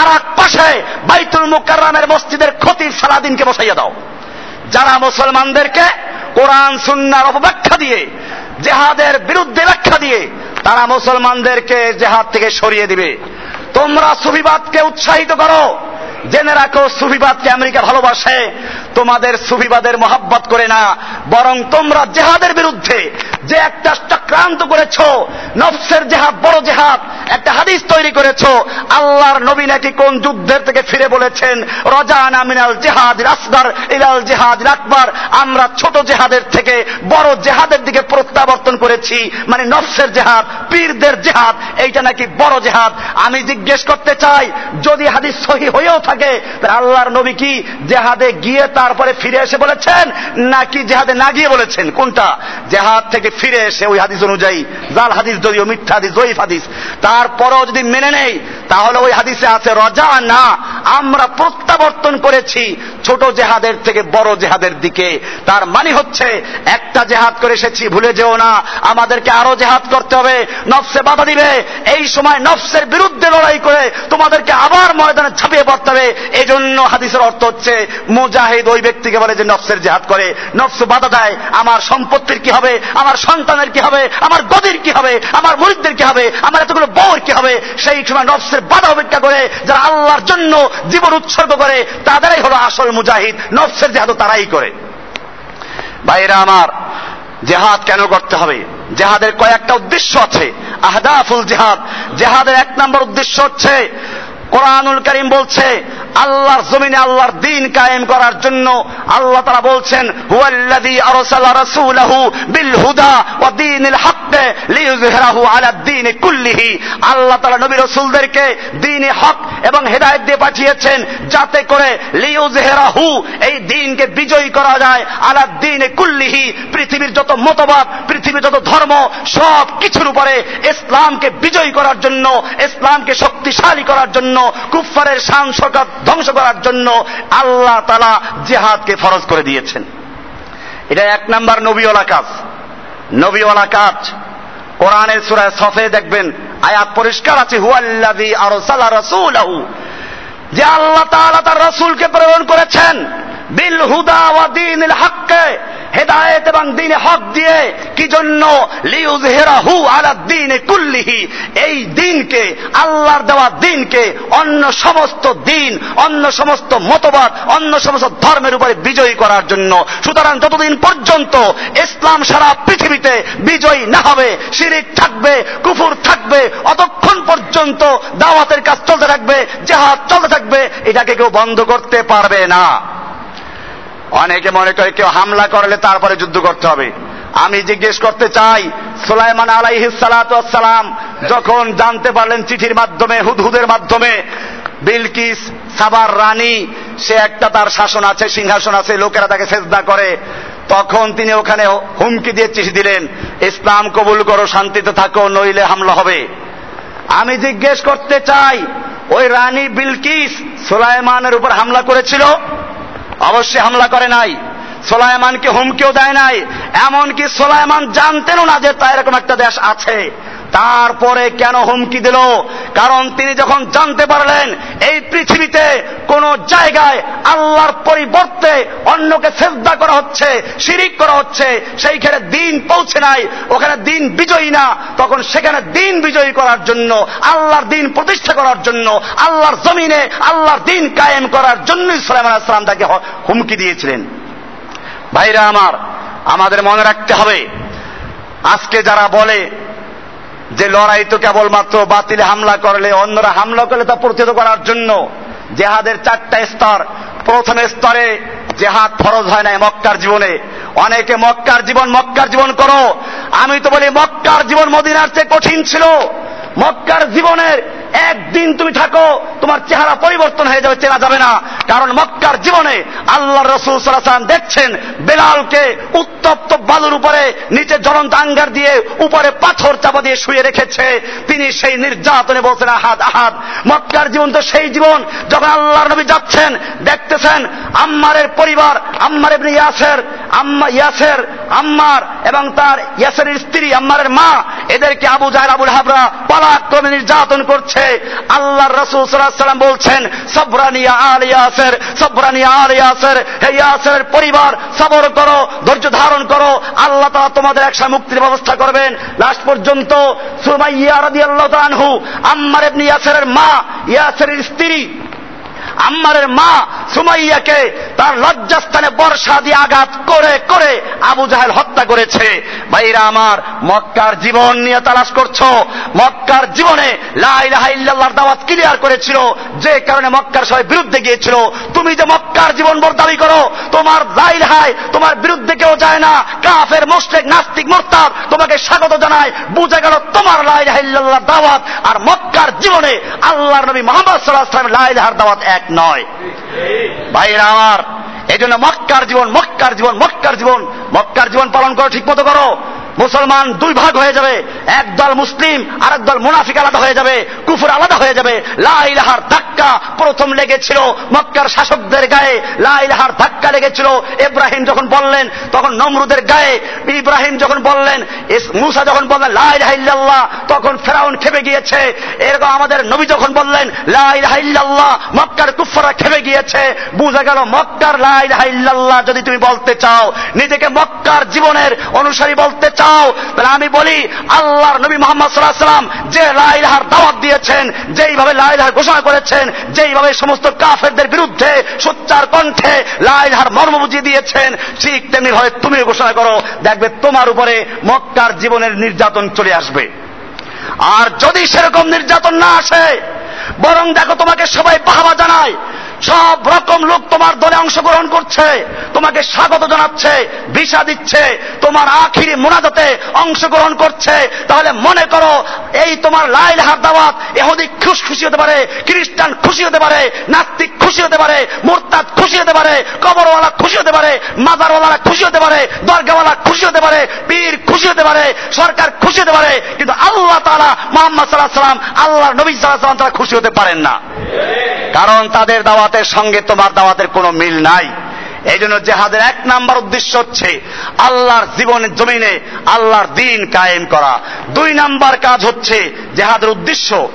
Speaker 1: আর এক পাশে বাইতুল মুকাররামের মসজিদের ক্ষতি সারাদিনকে বসাইয়া দাও। যারা মুসলমানদেরকে কোরআন, সুন্নার অপব্যাখ্যা দিয়ে, জেহাদের বিরুদ্ধে ব্যাখ্যা দিয়ে, তারা মুসলমানদেরকে জেহাদ থেকে সরিয়ে দিবে। তোমরা সুফিবাদকে উৎসাহিত করো। জেনে রাখো, সুফিবাদকে আমেরিকা ভালোবাসে। তোমাদের সুফিবাদের মহাব্বত করে না, বরং তোমরা জেহাদের বিরুদ্ধে যে একটা চক্রান্ত করেছ, নফসের জেহাদ, বড় জেহাদ, একটা হাদিস তৈরি করেছ, আল্লাহর নবী নাকি কোন যুদ্ধের থেকে ফিরে বলেছেন, রজানা মিনাল জেহাদ আসগার ইলাল জেহাদ আকবর আমরা ছোট জেহাদের থেকে বড় জেহাদের দিকে প্রত্যাবর্তন করেছি মানে নফসের জেহাদ, পীরদের জেহাদ, এইটা নাকি বড় জেহাদ। আমি জিজ্ঞেস করতে চাই, যদি হাদিস সহি হয়েও থাকে তাহলে আল্লাহর নবী কি জেহাদে গিয়ে তারপরে ফিরে এসে বলেছেন, নাকি জেহাদে না গিয়ে বলেছেন? কোনটা? জেহাদ থেকে ফিরে এসে ওই হাদিস অনুযায়ী, জাল হাদিস যদিও মিথ্যা হাদিস, জয়ীফ হাদিস, তারপরও যদি মেনে নেই, তাহলে ওই হাদিসে আছে, রজা না আমরা প্রত্যাবর্তন করেছি ছোট জেহাদের থেকে বড় জেহাদের দিকে। তার মানে হচ্ছে, একটা জেহাদ করে এসেছি, ভুলে যেও না। আমাদেরকে আরও জেহাদ করতে হবে। নফসে বাধা দিবে। এই সময় নফসের বিরুদ্ধে লড়াই করে তোমাদেরকে আবার ময়দানে ঝাঁপিয়ে পড়তে হবে। এই জন্য হাদিসের অর্থ হচ্ছে, মুজাহিদ ওই ব্যক্তিকে বলে যে নফসের জেহাদ করে। নফস বাধা দেয়, আমার সম্পত্তির কি হবে? আমার সন্তানের কি হবে? আমার গদির কি হবে? আমার মরিদদের কি হবে? আমার এতগুলো বউর কি হবে? সেই সময় নফসের বাধা অপেক্ষা করে যারা আল্লাহর জন্য জীবন উৎসর্গ করে, তাদেরাই হলো আসল মুজাহিদ, নফসের জেহাদ তারাই করে। বাইরা আমার, জেহাদ কেন করতে হবে? জেহাদের কয়েকটা উদ্দেশ্য আছে। আহদাফুল জেহাদ। জেহাদের এক নম্বর উদ্দেশ্য হচ্ছে কোরআনুল করিম বলছে, আল্লাহর জমিনে আল্লাহর দিন কায়েম করার জন্য আল্লাহ তারা বলছেন, হুয়াল্লাযী আরসালা রাসূলাহু বিল হুদা ওয়া দীনিল হাক্ক লিইয়ুযহিরাহু আলা কুল্লিহি। আল্লাহ তাআলা নবী রাসূলদেরকে দ্বীনে হক এবং হেদায়েত দিয়ে পাঠিয়েছেন, যাতে করে লিইয়ুযহিরাহু এই দ্বীনকে বিজয়ী করা যায় আলা দ্বীন কুল্লিহি। পৃথিবীর যত মতবাদ, পৃথিবীর যত ধর্ম সব কিছুর উপরে ইসলামকে বিজয়ী করার জন্য, ইসলামকে শক্তিশালী করার জন্য কুফফারের শান ধ্বংস করার জন্য আল্লাহ তালা জেহাদকে ফরজ করে দিয়েছেন। এটা এক নাম্বার নবীওয়ালা কাজ। নবীওয়ালা কাজ। কোরআনের সুরায় সফে দেখবেন আয়াত পরিষ্কার আছে, হুয়াল্লাযী আরসালা রাসূলাহু যে আল্লাহ তাআলা তার রাসূলকে প্রেরণ করেছেন, বিল হুদা ওয়া দীনিল হককে। হেদায়েত এবং দিনে হক দিয়ে কি জন্য? লিউজহিরাহু আলা দিনে কুল্লিহি। এই দিনকে আল্লাহর দেওয়া দিনকে অন্য সমস্ত দিন অন্য সমস্ত মতবাদ, অন্য সমস্ত ধর্মের উপরে বিজয়ী করার জন্য। সুতরাং যতদিন পর্যন্ত ইসলাম সারা পৃথিবীতে বিজয়ী না হবে, শিরিক থাকবে, কুফুর থাকবে, অতক্ষণ পর্যন্ত দাওয়াতের কাজ চলতে থাকবে, জেহাদ চলতে থাকবে, এটাকে কেউ বন্ধ করতে পারবে না। অনেকে মনে করে কেউ হামলা করলে তারপরে যুদ্ধ করতে হবে। আমি জিজ্ঞেস করতে চাই, সুলাইমান আলাইহিসালাম যখন জানতে পারলেন চিঠির মাধ্যমে, হুদহুদের মাধ্যমে, বিলকিস সাবার রানী, সে একটা তার শাসন আছে, সিংহাসন আছে, লোকেরা তাকে সেজদা করে। তখন তিনি ওখানে হুমকি দিয়ে চিঠি দিলেন, ইসলাম কবুল করো, শান্তিতে থাকো, নইলে হামলা হবে। আমি জিজ্ঞেস করতে চাই, ওই রানী বিলকিস সুলাইমানের উপর হামলা করেছিল? অবশ্যই হামলা করে নাই। সোলায়মানকে হুমকিও দেয় নাই। এমনকি সোলায়মান জানতেনও না যে তা এরকম একটা দেশ আছে। তারপরে কেন হুমকি দিল? কারণ তিনি যখন জানতে পারলেন, এই পৃথিবীতে কোন জায়গায় আল্লাহর পরিবর্তে অন্যকে শ্রদ্ধা করা হচ্ছে, শিরিক করা হচ্ছে, সেইখানে দিন পৌঁছে নাই, ওখানে দিন বিজয়ী না, তখন সেখানে দিন বিজয়ী করার জন্য, আল্লাহর দিন প্রতিষ্ঠা করার জন্য, আল্লাহর জমিনে আল্লাহর দিন কায়েম করার জন্যই সালাম আসলাম তাকে হুমকি দিয়েছিলেন। ভাইরা আমার, আমাদের মনে রাখতে হবে, আজকে যারা বলে যে লড়াই তো কেবলমাত্র বাতিল হামলা করলে, অন্যরা হামলা করলে তা প্রতিহত করার জন্য। জেহাদের চারটা স্তর। প্রথম স্তরে জেহাদ ফরজ হয় নাই মক্কার জীবনে। অনেকে মক্কার জীবন মক্কার জীবন করো। আমি তো বলি, মক্কার জীবন মদিনার চেয়ে কঠিন ছিল। মক্কার জীবনের একদিন তুমি থাকো, তোমার চেহারা পরিবর্তন হয়ে যাবে, চেনা যাবে না। কারণ মক্কার জীবনে আল্লাহ রসুল সালাম দেখছেন, বেলালকে উত্তপ্ত বালুর উপরে নিচে জ্বলন্ত আঙ্গার দিয়ে উপরে পাথর চাপা দিয়ে শুয়ে রেখেছে। তিনি সেই নির্যাতনে বলছেন, আহাদ আহাদ। মক্কার জীবন তো সেই জীবন, যখন আল্লাহর নবী যাচ্ছেন, দেখতেছেন আম্মারের পরিবার, আম্মার এমনি ইয়াসের, আম্মা, ইয়াসের, আম্মার এবং তার ইয়াসের স্ত্রী, আম্মারের মা, এদেরকে আবু জাহের আবুল হাবরা পালাক্রমে নির্যাতন করছে। আল্লাহ রসুল সাল্লাম বলছেন সবরানিয়া আল ইয়াসের সবরানিয়া আল ইয়াসের, হে ইয়াসের পরিবার, সবর করো, ধৈর্য ধারণ করো, আল্লাহ তাআলা তোমাদের একসাথে মুক্তির ব্যবস্থা করবেন। লাস্ট পর্যন্ত সুমাইয়া রাদিয়াল্লাহু আনহু, আম্মার ইবনে ইয়াসেরের মা, ইয়াসেরের স্ত্রী, আম্মারের মা সুমাইয়াকে তার লজ্জাস্থানে বর্ষা দিয়ে আঘাত করে করে আবু জাহেল হত্যা করেছে। ভাইরা আমার, মক্কার জীবন নিয়ে তালাশ করছ। মক্কার জীবনে লাইলাহাইল্লাহর দাওয়াত ক্লিয়ার করেছিল। যে কারণে মক্কার সবাই বিরুদ্ধে গিয়েছিল। তুমি যে মক্কার জীবন বর দাবি করো, তোমার লাইলহাই তোমার বিরুদ্ধে কেউ যায় না। কাফের মোস্টেক নাস্তিক, মোরতাদ তোমাকে স্বাগত জানায়। বুঝে গেল তোমার লাইলাহাইল্লাহর দাওয়াত। আর মক্কার জীবনে আল্লাহর নবী মোহাম্মদ সাল্লাহ সাল্লাম লাইলাহার দাওয়াত এক নয়। ভাইরা আমার এই জন্য মক্কার জীবন মক্কার জীবন মক্কার জীবন। মক্কার জীবন পালন করো ঠিক মতো করো। মুসলমান দুই ভাগ হয়ে যাবে। এক দল মুসলিম আর এক দল মুনাফিক আলাদা হয়ে যাবে, কুফুর আলাদা হয়ে যাবে। লাইলাহার ধাক্কা প্রথম লেগেছিল মক্কার শাসকদের গায়ে। লাইলাহার ধাক্কা লেগেছিল ইব্রাহিম যখন বললেন, তখন নমরুদের গায়ে। ইব্রাহিম যখন বললেন মুসা যখন বললেন লাইলাহিল্লাহ তখন ফেরাউন খেপে গিয়েছে। এরকম আমাদের নবী যখন বললেন লাইলাহিল্লাহ মক্কার কুফরা খেপে গিয়েছে। বুঝা গেল মক্কার লাইলাহিল্লাহ যদি তুমি বলতে চাও, নিজেকে মক্কার জীবনের অনুসারী বলতে চাও চাও তাহলে আমি বলি, আল্লাহর নবী মোহাম্মদ সাল্লাহ সাল্লাম যে লাইলাহার দাওয়াত দিয়েছেন, যেইভাবে লাইলাহার ঘোষণা করেছেন, যেইভাবে সমস্ত কাফেরদের বিরুদ্ধে সোচ্চার কণ্ঠে লাইলাহার মর্ম বুঝিয়ে দিয়েছেন, ঠিক তেমনি ভাবে তুমি ঘোষণা করো, দেখবে তোমার উপরে মক্কার জীবনের নির্যাতন চলে আসবে। আর যদি সেরকম নির্যাতন না আসে, বরং দেখো তোমাকে সবাই বাহাবা জানায় সব রকম লোক তোমার দলে অংশগ্রহণ করছে তোমাকে স্বাগত জানাচ্ছে ভিসা দিচ্ছে তোমার আখিরি মোনাজাতে অংশগ্রহণ করছে তাহলে মনে করো এই তোমার লাইল হাত দাওয়াত এহুদি খুশ খুশি হতে পারে খ্রিস্টান খুশি হতে পারে নাস্তিক খুশি হতে পারে মোরতাদ খুশি হতে পারে কবরওয়ালা খুশি হতে পারে মাদারওয়ালা খুশি হতে পারে দরগাওয়ালা খুশি হতে পারে পীর খুশি হতে পারে সরকার খুশি হতে পারে কিন্তু আল্লাহ তালা মোহাম্মদ সাল্লাহ সাল্লাম আল্লাহ নবী সাল্লাহ সাল্লাম তারা খুশি হতে পারেন না কারণ তাদের দাওয়াতের সঙ্গে তোমার দাওয়াতের কোনো মিল নাই। এই জন্য জেহাদের এক নাম্বার উদ্দেশ্য হচ্ছে আল্লাহর জীবনের জমিনে আল্লাহর দিন কায়েম করা। দুই নাম্বার কাজ হচ্ছে জেহাদের উদ্দেশ্য।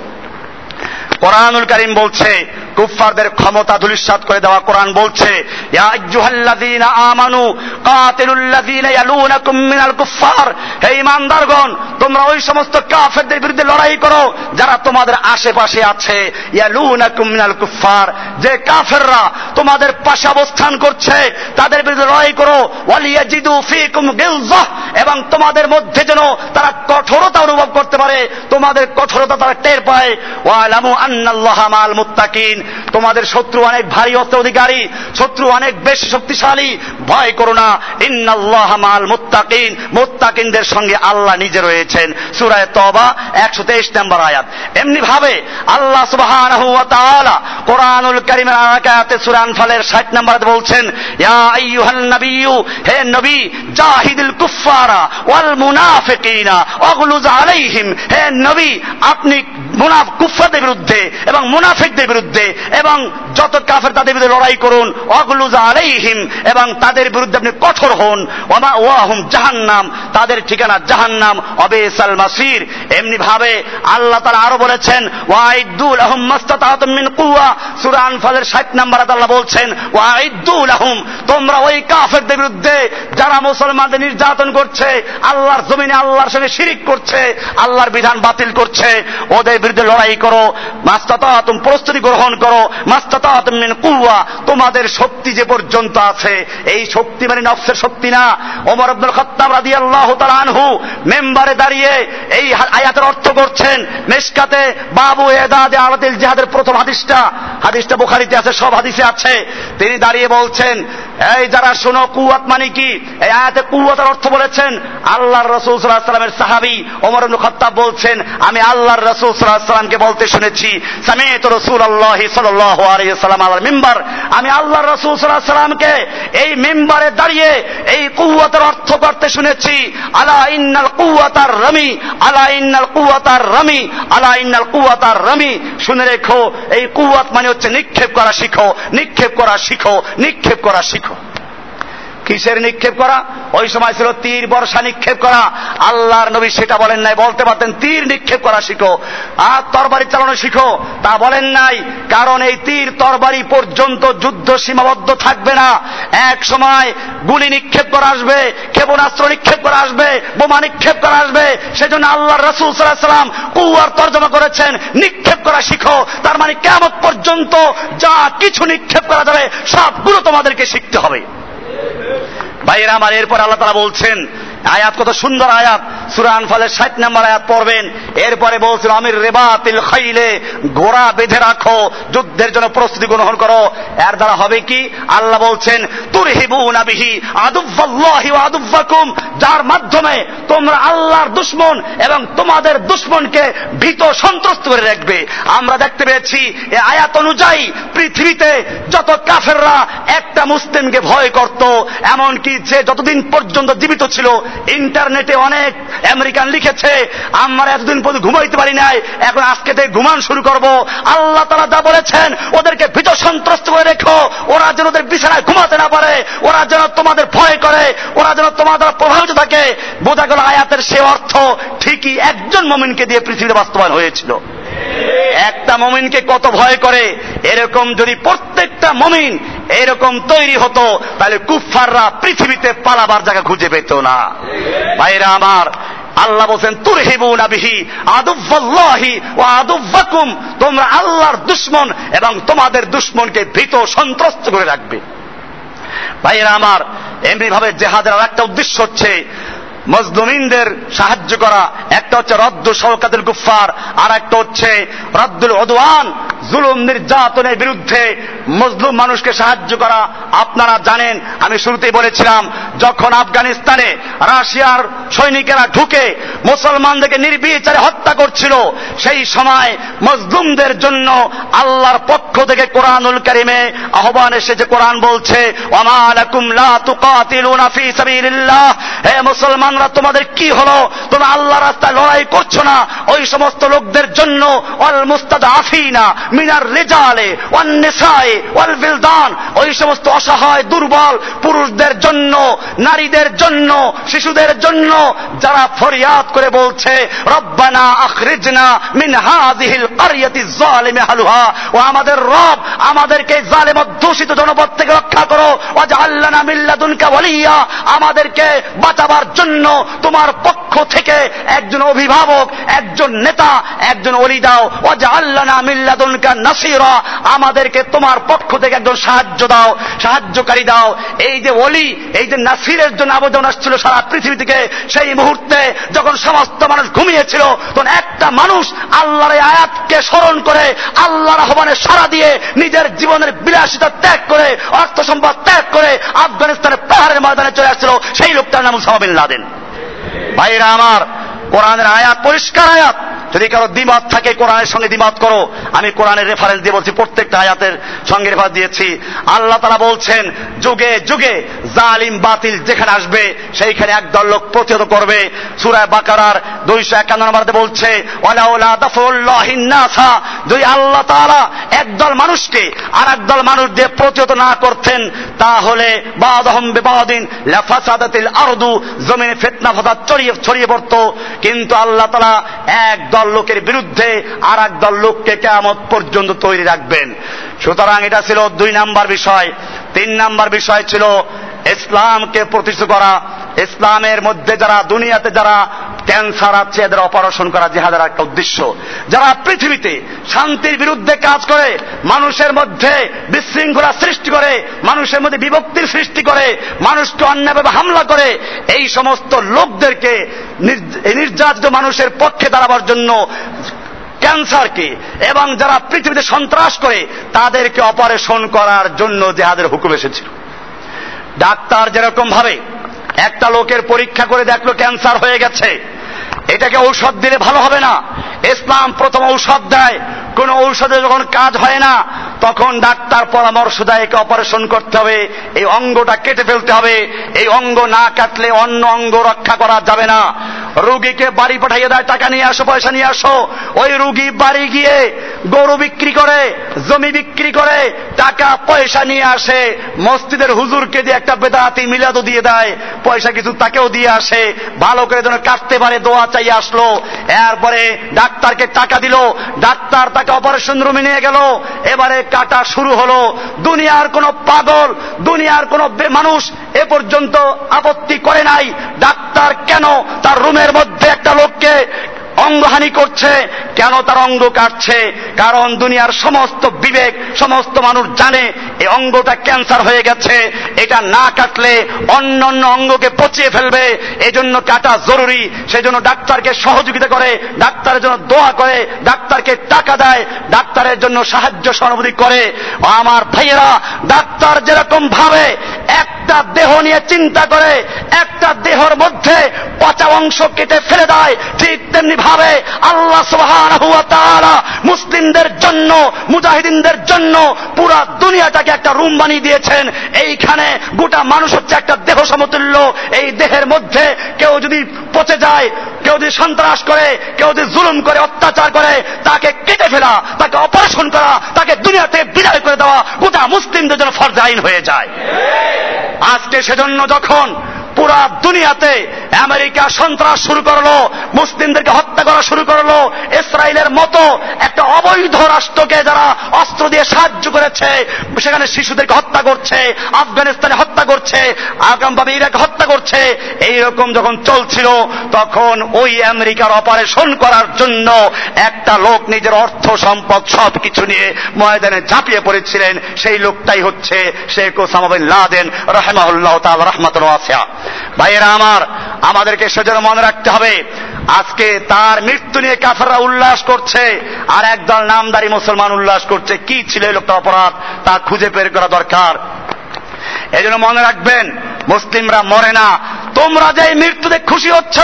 Speaker 1: কোরআনুল করিম বলছে কুফফারদের ক্ষমতা ধুলিস্বাদ করে দেওয়া কোরআন বলছে আমানু মিনাল কুফফার হে ঈমানদারগণ, তোমরা ওই সমস্ত কাফেরদের বিরুদ্ধে লড়াই করো যারা তোমাদের আশেপাশে আছে। ইয়ালুনাকুম মিনাল কুফফার, যে কাফেররা তোমাদের পাশে অবস্থান করছে, তাদের বিরুদ্ধে লড়াই করো। ওয়ালিয়াজিদু ফীকুম গিলজাহ, এবং তোমাদের মধ্যে যেন তারা কঠোরতা অনুভব করতে পারে, তোমাদের কঠোরতা তারা টের পায়। ওয়ালামু আন্নাল্লাহ মাল মুত্তাকিন তোমাদের শত্রু অনেক ভারী অস্ত্র অধিকারী শত্রু অনেক বেশি শক্তিশালী। ভয় করো না। ইন্নাল্লাহ মাল মুত্তাকিন। মুত্তাকিনদের সঙ্গে আল্লাহ নিজে রয়েছেন। সূরায়ে তওবা 123 নম্বর আয়াত। এমনি ভাবে আল্লাহ সুবহানাহু কোরআনুল কারীমের আয়াতে সূরা আনফালের 60 নম্বর বলছেন, ইয়া আইয়ুহান নাবিয়্যু, হে নবী, জাহিদুল কুফফারা ওয়াল মুনাফিকিনা অগলুজ আলাইহিম। হে নবী, আপনি মুনাফ, কুফফারদের বিরুদ্ধে এবং মুনাফিকদের বিরুদ্ধে এবং যত কাফের তাদের বিরুদ্ধে লড়াই করুন, অগলুজ আলাইহিম, এবং তাদের বিরুদ্ধে আপনি কঠোর হন। ওমা ওয়াহুম জাহান্নাম, তাদের ঠিকানা জাহান্নাম, অবেসাল মাসির। এমনি ভাবে আল্লাহ তাআলা আরও বলেছেন ওয়াইদু লাহুম মাস্তাতাতুম মিন কুওয়া। সূরা আনফালের 60 নম্বর আল্লাহ বলছেন ওয়াইদু লাহুম, তোমরা ওই কাফেরদের বিরুদ্ধে যারা মুসলমানদের নির্যাতন করছে, আল্লাহর জমিনে আল্লাহর সঙ্গে শিরিক করছে, আল্লাহর বিধান বাতিল করছে, ওদের বিরুদ্ধে লড়াই করো। মাস্তাতাতুম প্রস্তুতি গ্রহণ করো। মিন কুওয়া, তোমাদের শক্তি যে পর্যন্ত আছে, এই শক্তি মানে নফসের শক্তি না। ওমর আব্দুল খাত্তাব রাদিয়াল্লাহু তাআলা আনহু মেম্বারে দাঁড়িয়ে এই আয়াতের অর্থ করছেন, মেশকাতে বাবু এদাদে আলাদিল জিহাদের প্রথম হাদিসটা হাদিসটা বুখারীতে আছে, সব হাদিসে আছে। তিনি দাঁড়িয়ে বলছেন, এই যারা শোনো কুয়াত মানে কি? এই আয়াতে কুয়াতের অর্থ বলেছেন, আল্লাহর রসুল সাল্লাহ সাল্লামের সাহাবি ওমর খাত্তাব বলছেন, আমি আল্লাহর রসুল সাল্লাহ সাল্লামকে বলতে শুনেছি, সামিত রসুল আল্লাহ আলাল আমি আল্লাহর রসুল সাল্লাহ সাল্লামকে এই মেম্বারে দাঁড়িয়ে এই কুয়াতের অর্থ করতে শুনেছি। আলা ইন্নাল কুয়াতার রমি, আলা ইন্নাল কুয়াতার রমি, আলা ইন্নাল কুয়াতার রমি। শুনে রেখো, এই কুয়াত মানে হচ্ছে নিক্ষেপ করা শিখো, নিক্ষেপ করা শিখো, নিক্ষেপ করা শিখো। কিসের নিক্ষেপ করা? ওই সময় ছিল তীর বর্ষা নিক্ষেপ করা। আল্লাহর নবী সেটা বলেন নাই। বলতে পারতেন, তীর নিক্ষেপ করা শিখো। আর তরবারি চালানো শিখো। তা বলেন নাই, কারণ এই তীর তরবারি পর্যন্ত যুদ্ধ সীমাবদ্ধ থাকবে না। এক সময় গুলি নিক্ষেপ করা আসবে, ক্ষেপণাস্ত্র নিক্ষেপ করা আসবে, বোমা নিক্ষেপ করা আসবে। সেজন্য আল্লাহ রসুল সাল্লাম কুয়ার তর্জমা করেছেন, নিক্ষেপ করা শিখো। তার মানে কেমন পর্যন্ত যা কিছু নিক্ষেপ করা যাবে, সবগুলো তোমাদেরকে শিখতে হবে। ভাইয়েরা আমার এরপর আল্লাহ তারা বলছেন আয়াত কত সুন্দর আয়াত। সুরান আনফালের ষাট নম্বর আয়াত পড়বেন। এরপরে বলছেন আমির রেবাতিল খাইলে ঘোড়া বেঁধে রাখো, যুদ্ধের জন্য প্রস্তুতি গ্রহণ করো। এর দ্বারা হবে কি? আল্লাহ বলছেন তুর হিবু নাবিহি আদুব্বাল্লাহি আদুব্বাকুম যার মাধ্যমে তোমরা আল্লাহর দুশ্মন এবং তোমাদের দুশ্মনকে ভীত সন্ত্রস্ত করে রাখবে। আমরা দেখতে পেয়েছি, এ আয়াত অনুযায়ী পৃথিবীতে যত কাফেররা একটা মুসলিমকে ভয় করত, এমনকি যে যতদিন পর্যন্ত জীবিত ছিল ইন্টারনেটে অনেক আমেরিকান লিখেছে আমরা এতদিন পর্যন্ত ঘুমাইতে পারি নাই এখন আজকে থেকে ঘুমান শুরু করব। আল্লাহ তারা যা বলেছেন ওদেরকে ভীত সন্ত্রস্ত করে রেখো। ওরা যেন ওদের বিছানায় ঘুমাতে না পারে ওরা যেন তোমাদের ভয় করে ওরা যেন তোমাদের প্রভাবিত থাকে। বোঝা গেল আয়াতের সে অর্থ ঠিকই একজন মমিনকে দিয়ে পৃথিবীতে বাস্তবায়ন হয়েছিল। একটা মমিনকে কত ভয় করে? এরকম যদি প্রত্যেকটা মমিন এরকম তৈরি হতো, তাহলে কুফাররা পৃথিবীতে পালাবার জায়গা খুঁজে পেত না। ভাইরা আমার, আল্লাহ বলছেন তুরহিবু নাবিহি আদুব্বাল্লাহি ও আদুব্বাকুম তোমরা আল্লাহর দুশ্মন এবং তোমাদের দুশ্মনকে ভীত সন্ত্রস্ত করে রাখবে। ভাইয়েরা আমার এমনি ভাবে জেহাদের আর একটা উদ্দেশ্য হচ্ছে মজলুমিনদের সাহায্য করা। একটা হচ্ছে রদ্দ সরকাতুল গুফার আর একটা হচ্ছে রদ্দুল অদওয়ান জুলুম নির্যাতনের বিরুদ্ধে মজলুম মানুষকে সাহায্য করা। আপনারা জানেন, আমি শুরুতেই বলেছিলাম, যখন আফগানিস্তানে রাশিয়ার সৈনিকেরা ঢুকে মুসলমানদেরকে নির্বিচারে হত্যা করছিল, সেই সময় মজলুমদের জন্য আল্লাহর পক্ষ থেকে কোরআনুল কারিমে আহ্বান এসেছে। কোরআন বলছে ওয়ামালাকুম লা তুকাতিলুনা ফি সাবিলিল্লাহ। হে মুসলমানরা তোমাদের কি হলো? তোমরা আল্লাহ রাস্তায় লড়াই করছ না? ওই সমস্ত লোকদের জন্য অল মুস্তাদ আফিনা মিনার রেজালে, ওয়ান নেশায় ওয়াল বিলদান। ওই সমস্ত অসহায়, দুর্বল পুরুষদের জন্য, নারীদের জন্য, শিশুদের জন্য যারা ফরিয়াদ করে বলছে, রব্বানা আখরিজনা মিন হাযিহিল কারিয়াতি যালিমি হালুহা। ও আমাদের রব, আমাদেরকে জালেম দূষিত জনপদ থেকে রক্ষা করো। ওয়াজআল্লানা মিল্লাদুনকা ওয়ালিয়া। আমাদেরকে বাঁচাবার জন্য তোমার পক্ষ থেকে একজন অভিভাবক, একজন নেতা, একজন অলি দাও। ওয়াজআল্লানা মিল্লাদুনকা নাসিরা। আমাদেরকে তোমার পক্ষ থেকে একজন সাহায্য দাও, সাহায্যকারী দাও। এই যে অলি এই যে নাসিরের জন্য আবেদন আসছিল সারা পৃথিবী থেকে, সেই মুহূর্তে যখন সমস্ত মানুষ ঘুমিয়েছিল, তখন একটা মানুষ আল্লাহর আয়াতকে স্মরণ করে, আল্লাহর আহ্বানে সারা দিয়ে নিজের জীবনের বিলাসিতা ত্যাগ করে, অর্থ সম্পদ ত্যাগ করে আফগানিস্তানের পাহাড়ের ময়দানে চলে আসছিল। সেই লোকটার নাম সামাবিন লাদেন। ভাইরা আমার কোরআনের আয়াত পরিষ্কার আয়াত। যদি কারও দ্বিমত থাকে কোরআনের সঙ্গে দ্বিমত করো, আমি কোরআনের রেফারেন্স দিয়ে বলছি, প্রত্যেকটা আয়াতের সঙ্গে রেফারেন্স দিয়েছি। আল্লাহ তারা বলছেন, যুগে যুগে জালিম বাতিল যেখানে আসবে, সেইখানে একদল লোক প্রতিহত করবে। সুরায় বাকারার দুইশো একান্ন নম্বরতে বলছে যদি আল্লাহ তারা একদল মানুষকে আর একদল মানুষ দিয়ে প্রতিহত না করতেন, তাহলে আরদু, জমিনে ফেতনা ফাসাদ ছড়িয়ে ছড়িয়ে পড়তো। কিন্তু আল্লাহ তালা এক দল লোকের বিরুদ্ধে আর এক দল লোককে কেমত পর্যন্ত তৈরি রাখবেন। সুতরাং এটা ছিল দুই নাম্বার বিষয়। তিন নাম্বার বিষয় ছিল ইসলামকে প্রতিষ্ঠিত করা। ইসলামের মধ্যে যারা, দুনিয়াতে যারা ক্যান্সার আছে, এদের অপারেশন করা জেহাদের একটা উদ্দেশ্য। যারা পৃথিবীতে শান্তির বিরুদ্ধে কাজ করে, মানুষের মধ্যে বিশৃঙ্খলা সৃষ্টি করে, মানুষের মধ্যে বিভক্তির সৃষ্টি করে মানুষকে অন্যায়ভাবে হামলা করে, এই সমস্ত লোকদেরকে নির্যাতিত মানুষের পক্ষে দাঁড়াবার জন্য ক্যান্সারকে এবং যারা পৃথিবীতে সন্ত্রাস করে, তাদেরকে অপারেশন করার জন্য জেহাদের হুকুম এসেছিল। ডাক্তার যেরকম ভাবে একটা লোকের পরীক্ষা করে দেখল ক্যান্সার হয়ে গেছে এটাকে ঔষধ দিলে ভালো হবে না। ইসলাম প্রথম ঔষধ দেয় কোন ঔষধে যখন কাজ হয় না, তখন ডাক্তার পরামর্শ দেয় একে অপারেশন করতে হবে, এই অঙ্গটা কেটে ফেলতে হবে, এই অঙ্গ না কাটলে অন্য অঙ্গ রক্ষা করা যাবে না। রুগীকে বাড়ি পাঠাইয়ে দেয় টাকা নিয়ে আসো, পয়সা নিয়ে আসো। ওই রুগী বাড়ি গিয়ে গরু বিক্রি করে, জমি বিক্রি করে, টাকা, পয়সা নিয়ে আসে। মসজিদের হুজুরকে দিয়ে একটা বেদাতি মিলাদও দিয়ে দেয়, পয়সা কিছু তাকেও দিয়ে আসে। ভালো করে যেন কাটতে পারে, দোয়া চাই আসলো। এরপরে ডাক্তারকে টাকা দিল, ডাক্তার তাকে অপারেশন রুমে নিয়ে গেল। এবারে কাটা শুরু হলো। দুনিয়ার কোন পাগল, দুনিয়ার কোন মানুষ এ পর্যন্ত আপত্তি করে নাই। ডাক্তার কেন তার রুমের মধ্যে একটা লোককে অঙ্গহানি করছে, কেন তার অঙ্গ কাটছে? কারণ দুনিয়ার সমস্ত বিবেক, সমস্ত মানুষ জানে এই অঙ্গটা ক্যান্সার হয়ে গেছে। এটা না কাটলে অন্য অন্য অঙ্গকে পচিয়ে ফেলবে। এই জন্য কাটা জরুরি। সেই জন্য ডাক্তারকে সহযোগিতা করে, ডাক্তারের জন্য দোয়া করে, ডাক্তারকে টাকা দেয়, ডাক্তারের জন্য সাহায্য সহানুভূতি করে। আমার ভাইয়েরা, ডাক্তার যেরকম ভাবে একটা দেহ নিয়ে চিন্তা করে, একটা দেহর মধ্যে পচা অংশ কেটে ফেলে দেয়। ঠিক তেমনি ভাবে আল্লাহ সুবহান মুসলিমদের জন্য, মুজাহিদিনদের জন্য পুরা দুনিয়াটাকে একটা রুম বানিয়ে দিয়েছেন। এইখানে গোটা মানুষ হচ্ছে একটা দেহ সমতুল্য। এই দেহের মধ্যে কেউ যদি পচে যায়, কেউ যদি সন্ত্রাস করে, কেউ যদি জুলুম করে, অত্যাচার করে, তাকে কেটে ফেলা, তাকে অপারেশন করা, তাকে দুনিয়াতে বিদায় করে দেওয়া গোটা মুসলিমদের জন্য ফরজ আইন হয়ে যায়। আজকে সেজন্য যখন পুরা দুনিয়াতে আমেরিকা সন্ত্রাস শুরু করল, মুসলিমদেরকে হত্যা করা শুরু করল, ইসরায়েলের মতো একটা অবৈধ রাষ্ট্রকে যারা অস্ত্র দিয়ে সাহায্য করেছে, সেখানে শিশুদেরকে হত্যা করছে, আফগানিস্তানে হত্যা করছে, আগামভাবে ইরাকে হত্যা করছে, এইরকম যখন চলছিল, তখন ওই আমেরিকার অপারেশন করার জন্য একটা লোক নিজের অর্থ সম্পদ সব কিছু নিয়ে ময়দানে ঝাঁপিয়ে পড়েছিলেন, সেই লোকটাই হচ্ছে শেখ ওসামা বিন লাদেন রহমাউল্লাহ তাল রহমাতুল ওয়াসিয়া। ভাইয়েরা আমার, আমাদেরকে সেজন্য মনে রাখতে হবে, আজকে তার মৃত্যু নিয়ে কাফাররা উল্লাস করছে, আর একদল নামদারি মুসলমান উল্লাস করছে, কি ছিল এই লোকটা অপরাধ, তা খুঁজে বের করা দরকার। এই জন্য মনে রাখবেন, মুসলিমরা মরে না। তোমরা যে মৃত্যুতে খুশি হচ্ছ,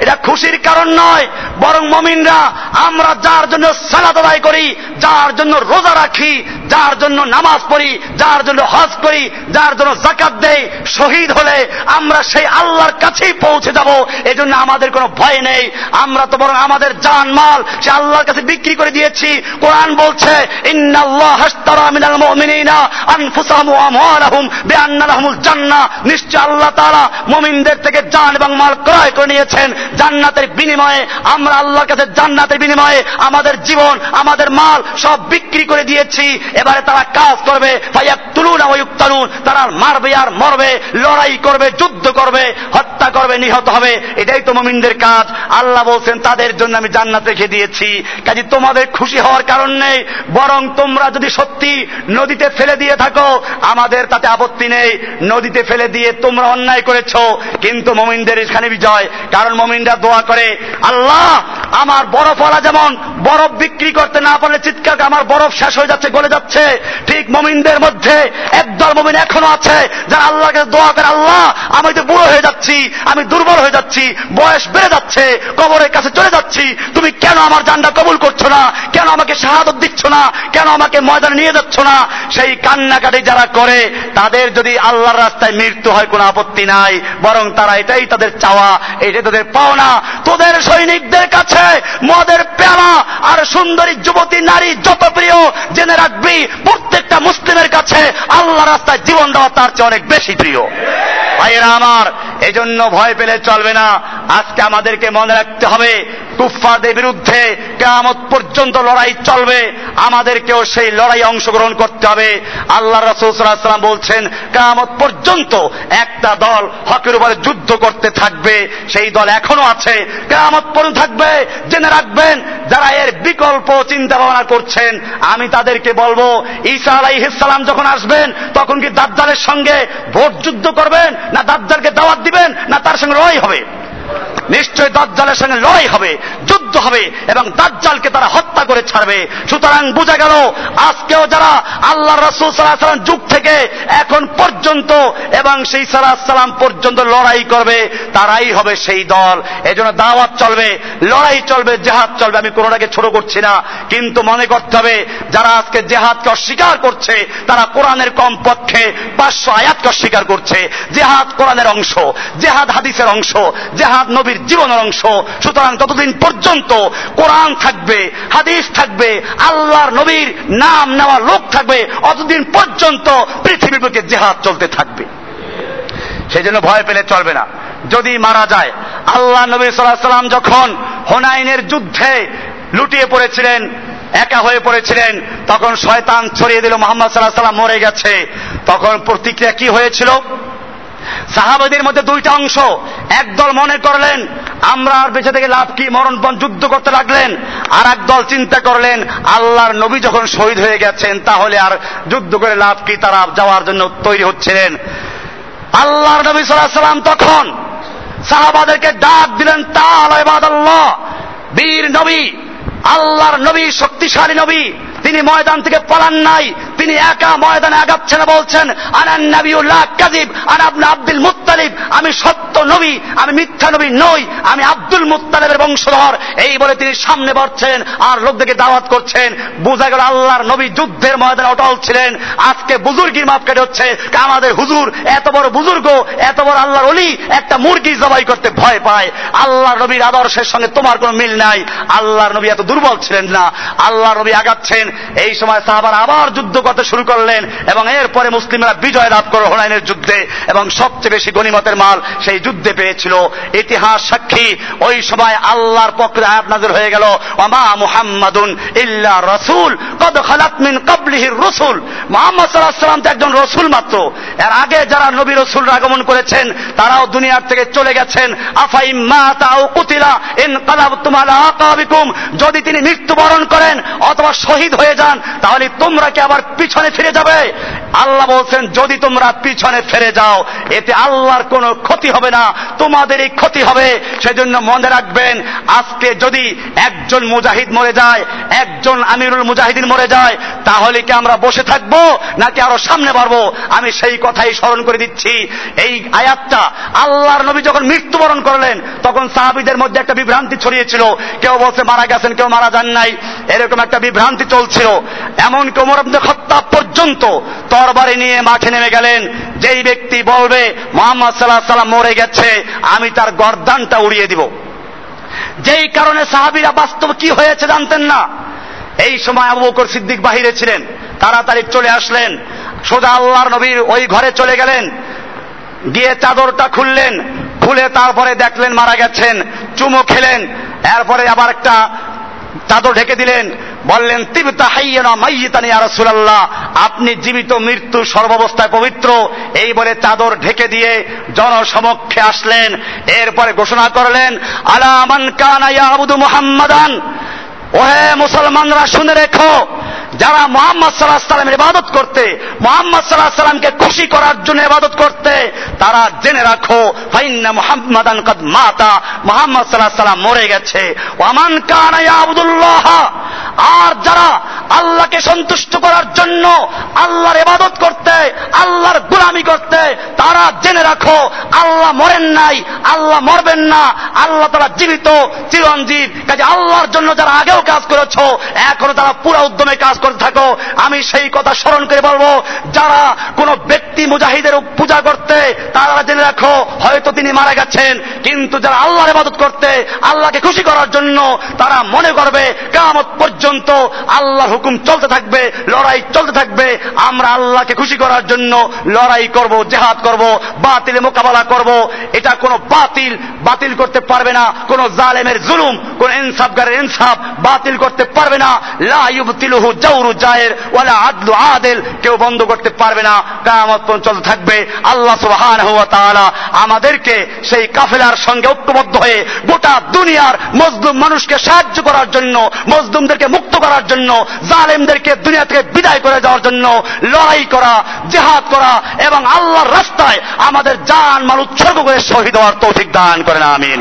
Speaker 1: এটা খুশির কারণ নয়, বরং মমিনরা, আমরা যার জন্য সালাদ আদায় করি, যার জন্য রোজা রাখি যার জন্য নামাজ পড়ি, যার জন্য হজ করি, যার জন্য জাকাত দেই, শহীদ হলে আমরা সেই আল্লাহর কাছেই পৌঁছে যাব। এজন্য আমাদের কোনো ভয় নেই। আমরা তো বরং আমাদের জান মাল, সে আল্লাহর কাছে বিক্রি করে দিয়েছি। কোরআন বলছে নিশ্চয় আল্লাহ তারা মুমিনদের থেকে জান এবং মাল ক্রয় করে নিয়েছেন। জান্নাতের বিনিময়ে আমরা আল্লাহর কাছে জান্নাতের বিনিময়ে আমাদের জীবন, আমাদের মাল সব বিক্রি করে দিয়েছি। এবারে তারা কাজ করবে তারা মারবে আর মরবে, লড়াই করবে, যুদ্ধ করবে, হত্যা করবে, নিহত হবে। এটাই তো মমিনদের কাজ। আল্লাহ বলছেন, তাদের জন্য আমি জান্নাত রেখে দিয়েছি। কাজে তোমাদের খুশি হওয়ার কারণ নেই। বরং তোমরা যদি সত্যি নদীতে ফেলে দিয়ে থাকো, আমাদের তাতে আপত্তি নেই। নদীতে ফেলে দিয়ে তোমরা অন্যায় করেছ। কিন্তু মমিনদের এখানে বিজয়। কারণ মমিনরা দোয়া করে, আল্লাহ, আমার বরফ বরফওয়ালা যেমন বরফ বিক্রি করতে না পারলে চিৎকার আমার বরফ শেষ হয়ে যাচ্ছে, গলে যাচ্ছে। ঠিক মমিনদের মধ্যে একদল মমিন এখনও আছে, যারা আল্লাহকে দোয়া করে, আল্লাহ, আমি তো বুড়ো হয়ে যাচ্ছি, আমি দুর্বল হয়ে যাচ্ছি, বয়স বেড়ে যাচ্ছে, কবরের কাছে চলে যাচ্ছি, তুমি কেন আমার জানটা কবুল করছ না? কেন আমাকে শাহাদত দিচ্ছ না? কেন আমাকে ময়দানে নিয়ে যাচ্ছ না? সেই কান্নাকাটি যারা করে, তাদের যদি আল্লাহর রাস্তায় মৃত্যু হয়, কোনো আপত্তি নাই, বরং তারা এটাই তাদের চাওয়া, এটাই তাদের পাওনা। তোদের সৈনিকদের কাছে মদের পেলা আর সুন্দরী যুবতী নারী যত প্রিয়, জেনে রাখবি প্রত্যেকটা মুসলিমের কাছে আল্লাহ রাস্তায় জীবন দেওয়া তার চেয়ে অনেক বেশি প্রিয়। ভাইয়েরা আমার, এজন্য ভয় পেলে চলবে না। আজকে আমাদেরকে মনে রাখতে হবে, কুফফারদের বিরুদ্ধে কেয়ামত পর্যন্ত লড়াই চলবে, আমাদেরকেও সেই লড়াই অংশগ্রহণ করতে হবে। আল্লাহ রসুলাম বলছেন, কেয়ামত পর্যন্ত একটা দল হকের উপরে যুদ্ধ করতে থাকবে, সেই দল এখনও আছে, কেয়ামত পর্যন্ত থাকবে, জেনে রাখবেন, যারা এর বিকল্প চিন্তা ভাবনা করছেন, আমি তাদেরকে বলব, ঈসা আলাইহিসালাম যখন আসবেন, তখন কি দাজ্জালের সঙ্গে ভোট যুদ্ধ করবেন, না দাজ্জালকে দাওয়াত দিবেন, না তার সঙ্গে লড়াই হবে? নিশ্চয় দাজ্জালের সঙ্গে লড়াই হবে, যুদ্ধ হবে, এবং দাজ্জালকে তারা হত্যা করে ছাড়বে। সুতরাং বোঝা গেল, আজকেও যারা আল্লাহ রসুল সাল্লাহ সাল্লাম যুগ থেকে এখন পর্যন্ত এবং সেই সাল্লাহ সাল্লাম পর্যন্ত লড়াই করবে, তারাই হবে সেই দল। এজন্য দাওয়াত চলবে, লড়াই চলবে, জেহাদ চলবে। আমি কোনোটাকে ছোট করছি না, কিন্তু মনে করতে হবে, যারা আজকে জেহাদকে অস্বীকার করছে, তারা কোরআনের কম পক্ষে পাঁচশো আয়াতকে অস্বীকার করছে। জেহাদ কোরআনের অংশ, জেহাদ হাদিসের অংশ, জেহাদ নবীর জীবনের অংশ। সুতরাং ততদিন পর্যন্ত কোরআন থাকবে, হাদিস থাকবে, আল্লাহর নবীর নাম নেওয়া লোক থাকবে, অতদিন পর্যন্ত পৃথিবীর বুকে জেহাদ চলতে থাকবে। সেই জন্য ভয় পেলে চলবে না। যদি মারা যায়, আল্লাহ নবী সাল্লাহ সাল্লাম যখন হোনাইনের যুদ্ধে লুটিয়ে পড়েছিলেন, একা হয়ে পড়েছিলেন, তখন শয়তান ছড়িয়ে দিল, মোহাম্মদ সাল্লাহ সাল্লাম মরে গেছে। তখন প্রতিক্রিয়া কি হয়েছিল? সাহাবাদের মধ্যে দুইটা অংশ। একদল মনে করলেন, আমরা আর বেঁচে থেকে লাভ কি? মরণপণ যুদ্ধ করতে লাগলেন। আর একদল চিন্তা করলেন, আল্লাহর নবী যখন শহীদ হয়ে গেছেন, তাহলে আর যুদ্ধ করে লাভ কি? তারা যাওয়ার জন্য তৈরি হচ্ছিলেন। আল্লাহর নবী সাল্লাম তখন সাহাবাদেরকে ডাক দিলেন আল্লাহ বীর নবী, আল্লাহর নবী, শক্তিশালী নবী, তিনি ময়দান থেকে পালান নাই তিনি একা ময়দানে আগাচ্ছেন বলছেন আনান নবীউল্লাহ কাজিব আন আবনা আব্দুল মুত্তালিব, আমি সত্য নবী, আমি মিথ্যা নবী নই, আমি আব্দুল মুত্তালিবের বংশধর। এই বলে তিনি সামনে বাড়ছেন আর লোকদেরকে দাওয়াত করছেন। বোঝা গেল আল্লাহর নবী যুদ্ধের ময়দানে অটল ছিলেন। আজকে বুজুর্গির মাপ কেটে হচ্ছে আমাদের হুজুর এত বড় বুজুর্গ, এত বড় আল্লাহর অলি একটা মুরগি জবাই করতে ভয় পায়। আল্লাহর নবীর আদর্শের সঙ্গে তোমার কোনো মিল নাই। আল্লাহর নবী এত দুর্বল ছিলেন না। আল্লাহর নবী আগাচ্ছেন। এই সময় সাহাবার আবার যুদ্ধ করতে শুরু করলেন এবং এরপরে মুসলিমরা বিজয় লাভ করল হোনাইনের যুদ্ধে এবং সবচেয়ে বেশি গণিমতের মাল সেই যুদ্ধে পেয়েছিল। ইতিহাস সাক্ষী, ওই সময় আল্লাহর পক্ষে আয়াত নাজির হয়ে গেল। ওমা মুহাম্মাদুন ইল্লা রাসূল, কদ খালাত মিন কাবলিহির রাসূল। মুহাম্মদ আলাইহি সাল্লাম তো একজন রাসূল মাত্র। এর আগে যারা নবী রাসূল আগমন করেছেন, তারাও দুনিয়ার থেকে চলে গেছেন। আফাইম মা কুতিলা ইন কালাবতুম আলা আকাবিকুম। যদি তিনি মৃত্যুবরণ করেন অথবা শহীদ হয়ে যান, তাহলে তোমরা কি আবার পিছনে ফিরে যাবে। আল্লাহ বলছেন, যদি তোমরা পিছনে ফিরে যাও, এতে আল্লাহর কোনো ক্ষতি হবে না, তোমাদেরই ক্ষতি হবে। সেজন্য মনে রাখবেন, আজকে যদি একজন মুজাহিদ মরে যায়, একজন আমিরুল মুজাহিদিন মরে যায়, তাহলে কি আমরা বসে থাকব, নাকি আরও সামনে বাড়বো? আমি সেই কথাই স্মরণ করে দিচ্ছি। এই আয়াতটা আল্লাহর নবী যখন মৃত্যুবরণ করলেন, তখন সাহাবিদের মধ্যে একটা বিভ্রান্তি ছড়িয়েছিল। কেউ বলছে, মারা গেছেন, কেউ মারা যান নাই। এরকম একটা বিভ্রান্তি চলছিল। এমনকি ওমর আব্দুল খত্তাব পর্যন্ত তরবারি নিয়ে মাঠে নেমে গেলেন। যেই ব্যক্তি বলবে, মোহাম্মদ সাল্লাহ সাল্লাম মরে গেছে, আমি তার গর্দানটা উড়িয়ে দিব। যেই কারণে সাহাবিরা বাস্তব কি হয়েছে জানতেন না। এই সময় আবু বকর সিদ্দিক বাহিরে ছিলেন। তাড়াতাড়ি চলে আসলেন। সোজা আল্লাহর নবীর ওই ঘরে চলে গেলেন। গিয়ে চাদরটা খুললেন। খুলে তারপরে দেখলেন মারা গেছেন। চুমো খেলেন। এরপরে আবার একটা চাদর ঢেকে দিলেন, বললেন আপনি জীবিত মৃত্যু সর্বাবস্থায় পবিত্র। এই বলে চাদর ঢেকে দিয়ে জনসমক্ষে আসলেন। এরপরে ঘোষণা করলেন আলামান মোহাম্মদান মুহাম্মাদান। ওহে মুসলমানরা শুনে রেখো যারা মোহাম্মদ সাল্লাহ সাল্লামের ইবাদত করতে, মোহাম্মদ সাল্লাহ সাল্লামকে খুশি করার জন্য ইবাদত করতে, তারা জেনে রাখো, ফাইন্না মাতা, মোহাম্মদ সাল্লাহ সাল্লাম মরে গেছে। ওয়ামান কানা আবদুল্লাহ আর যারা আল্লাহকে সন্তুষ্ট করার জন্য আল্লাহর ইবাদত করতে, আল্লাহর গুলামি করতে, তারা জেনে রাখো, আল্লাহ মরেন নাই, আল্লাহ মরবেন না, আল্লাহ তারা জীবিত, চিরঞ্জীব। কাজে আল্লাহর জন্য যারা আগেও কাজ করেছ, এখনও তারা পুরো উদ্যমে কাজ করতে থাকো, আমি সেই কথা স্মরণ করে বলব, যারা কোন ব্যক্তি মুজাহিদের পূজা করতে তারা জেনে রাখো, হয়তো তিনি মারা গেছেন, কিন্তু যারা আল্লাহর ইবাদত করতে আল্লাহকে খুশি করার জন্য তারা মনে করবে কামত পর্যন্ত আল্লাহর হুকুম চলতে থাকবে, লড়াই চলতে থাকবে, আমরা আল্লাহকে খুশি করার জন্য লড়াই করব, জেহাদ করব, বাতিলে মোকাবেলা করব, এটা কোনো বাতিল বাতিল করতে পারবে না, কোন জালেমের জুলুম, কোন ইনসাফগারের ইনসাফ বাতিল করতে পারবে না, লা ইউবতিলুহু জাওরু জায়ের, ওয়ালা আদলু আদেল, কেউ বন্ধ করতে পারবে না, কিয়ামত পর্যন্ত থাকবে। আল্লাহ সুবহানাহু ওয়া তাআলা আমাদেরকে সেই কাফেলার সঙ্গে ঐক্যবদ্ধ হয়ে গোটা দুনিয়ার মজলুম মানুষকে সাহায্য করার জন্য, মজলুমদেরকে মুক্ত করার জন্য, জালেমদেরকে দুনিয়া থেকে বিদায় করে দেওয়ার জন্য লড়াই করা, জেহাদ করা এবং আল্লাহর রাস্তায় আমাদের জান মাল উৎসর্গ করে শহীদ হওয়ার তৌফিক দান করেন, আমিন।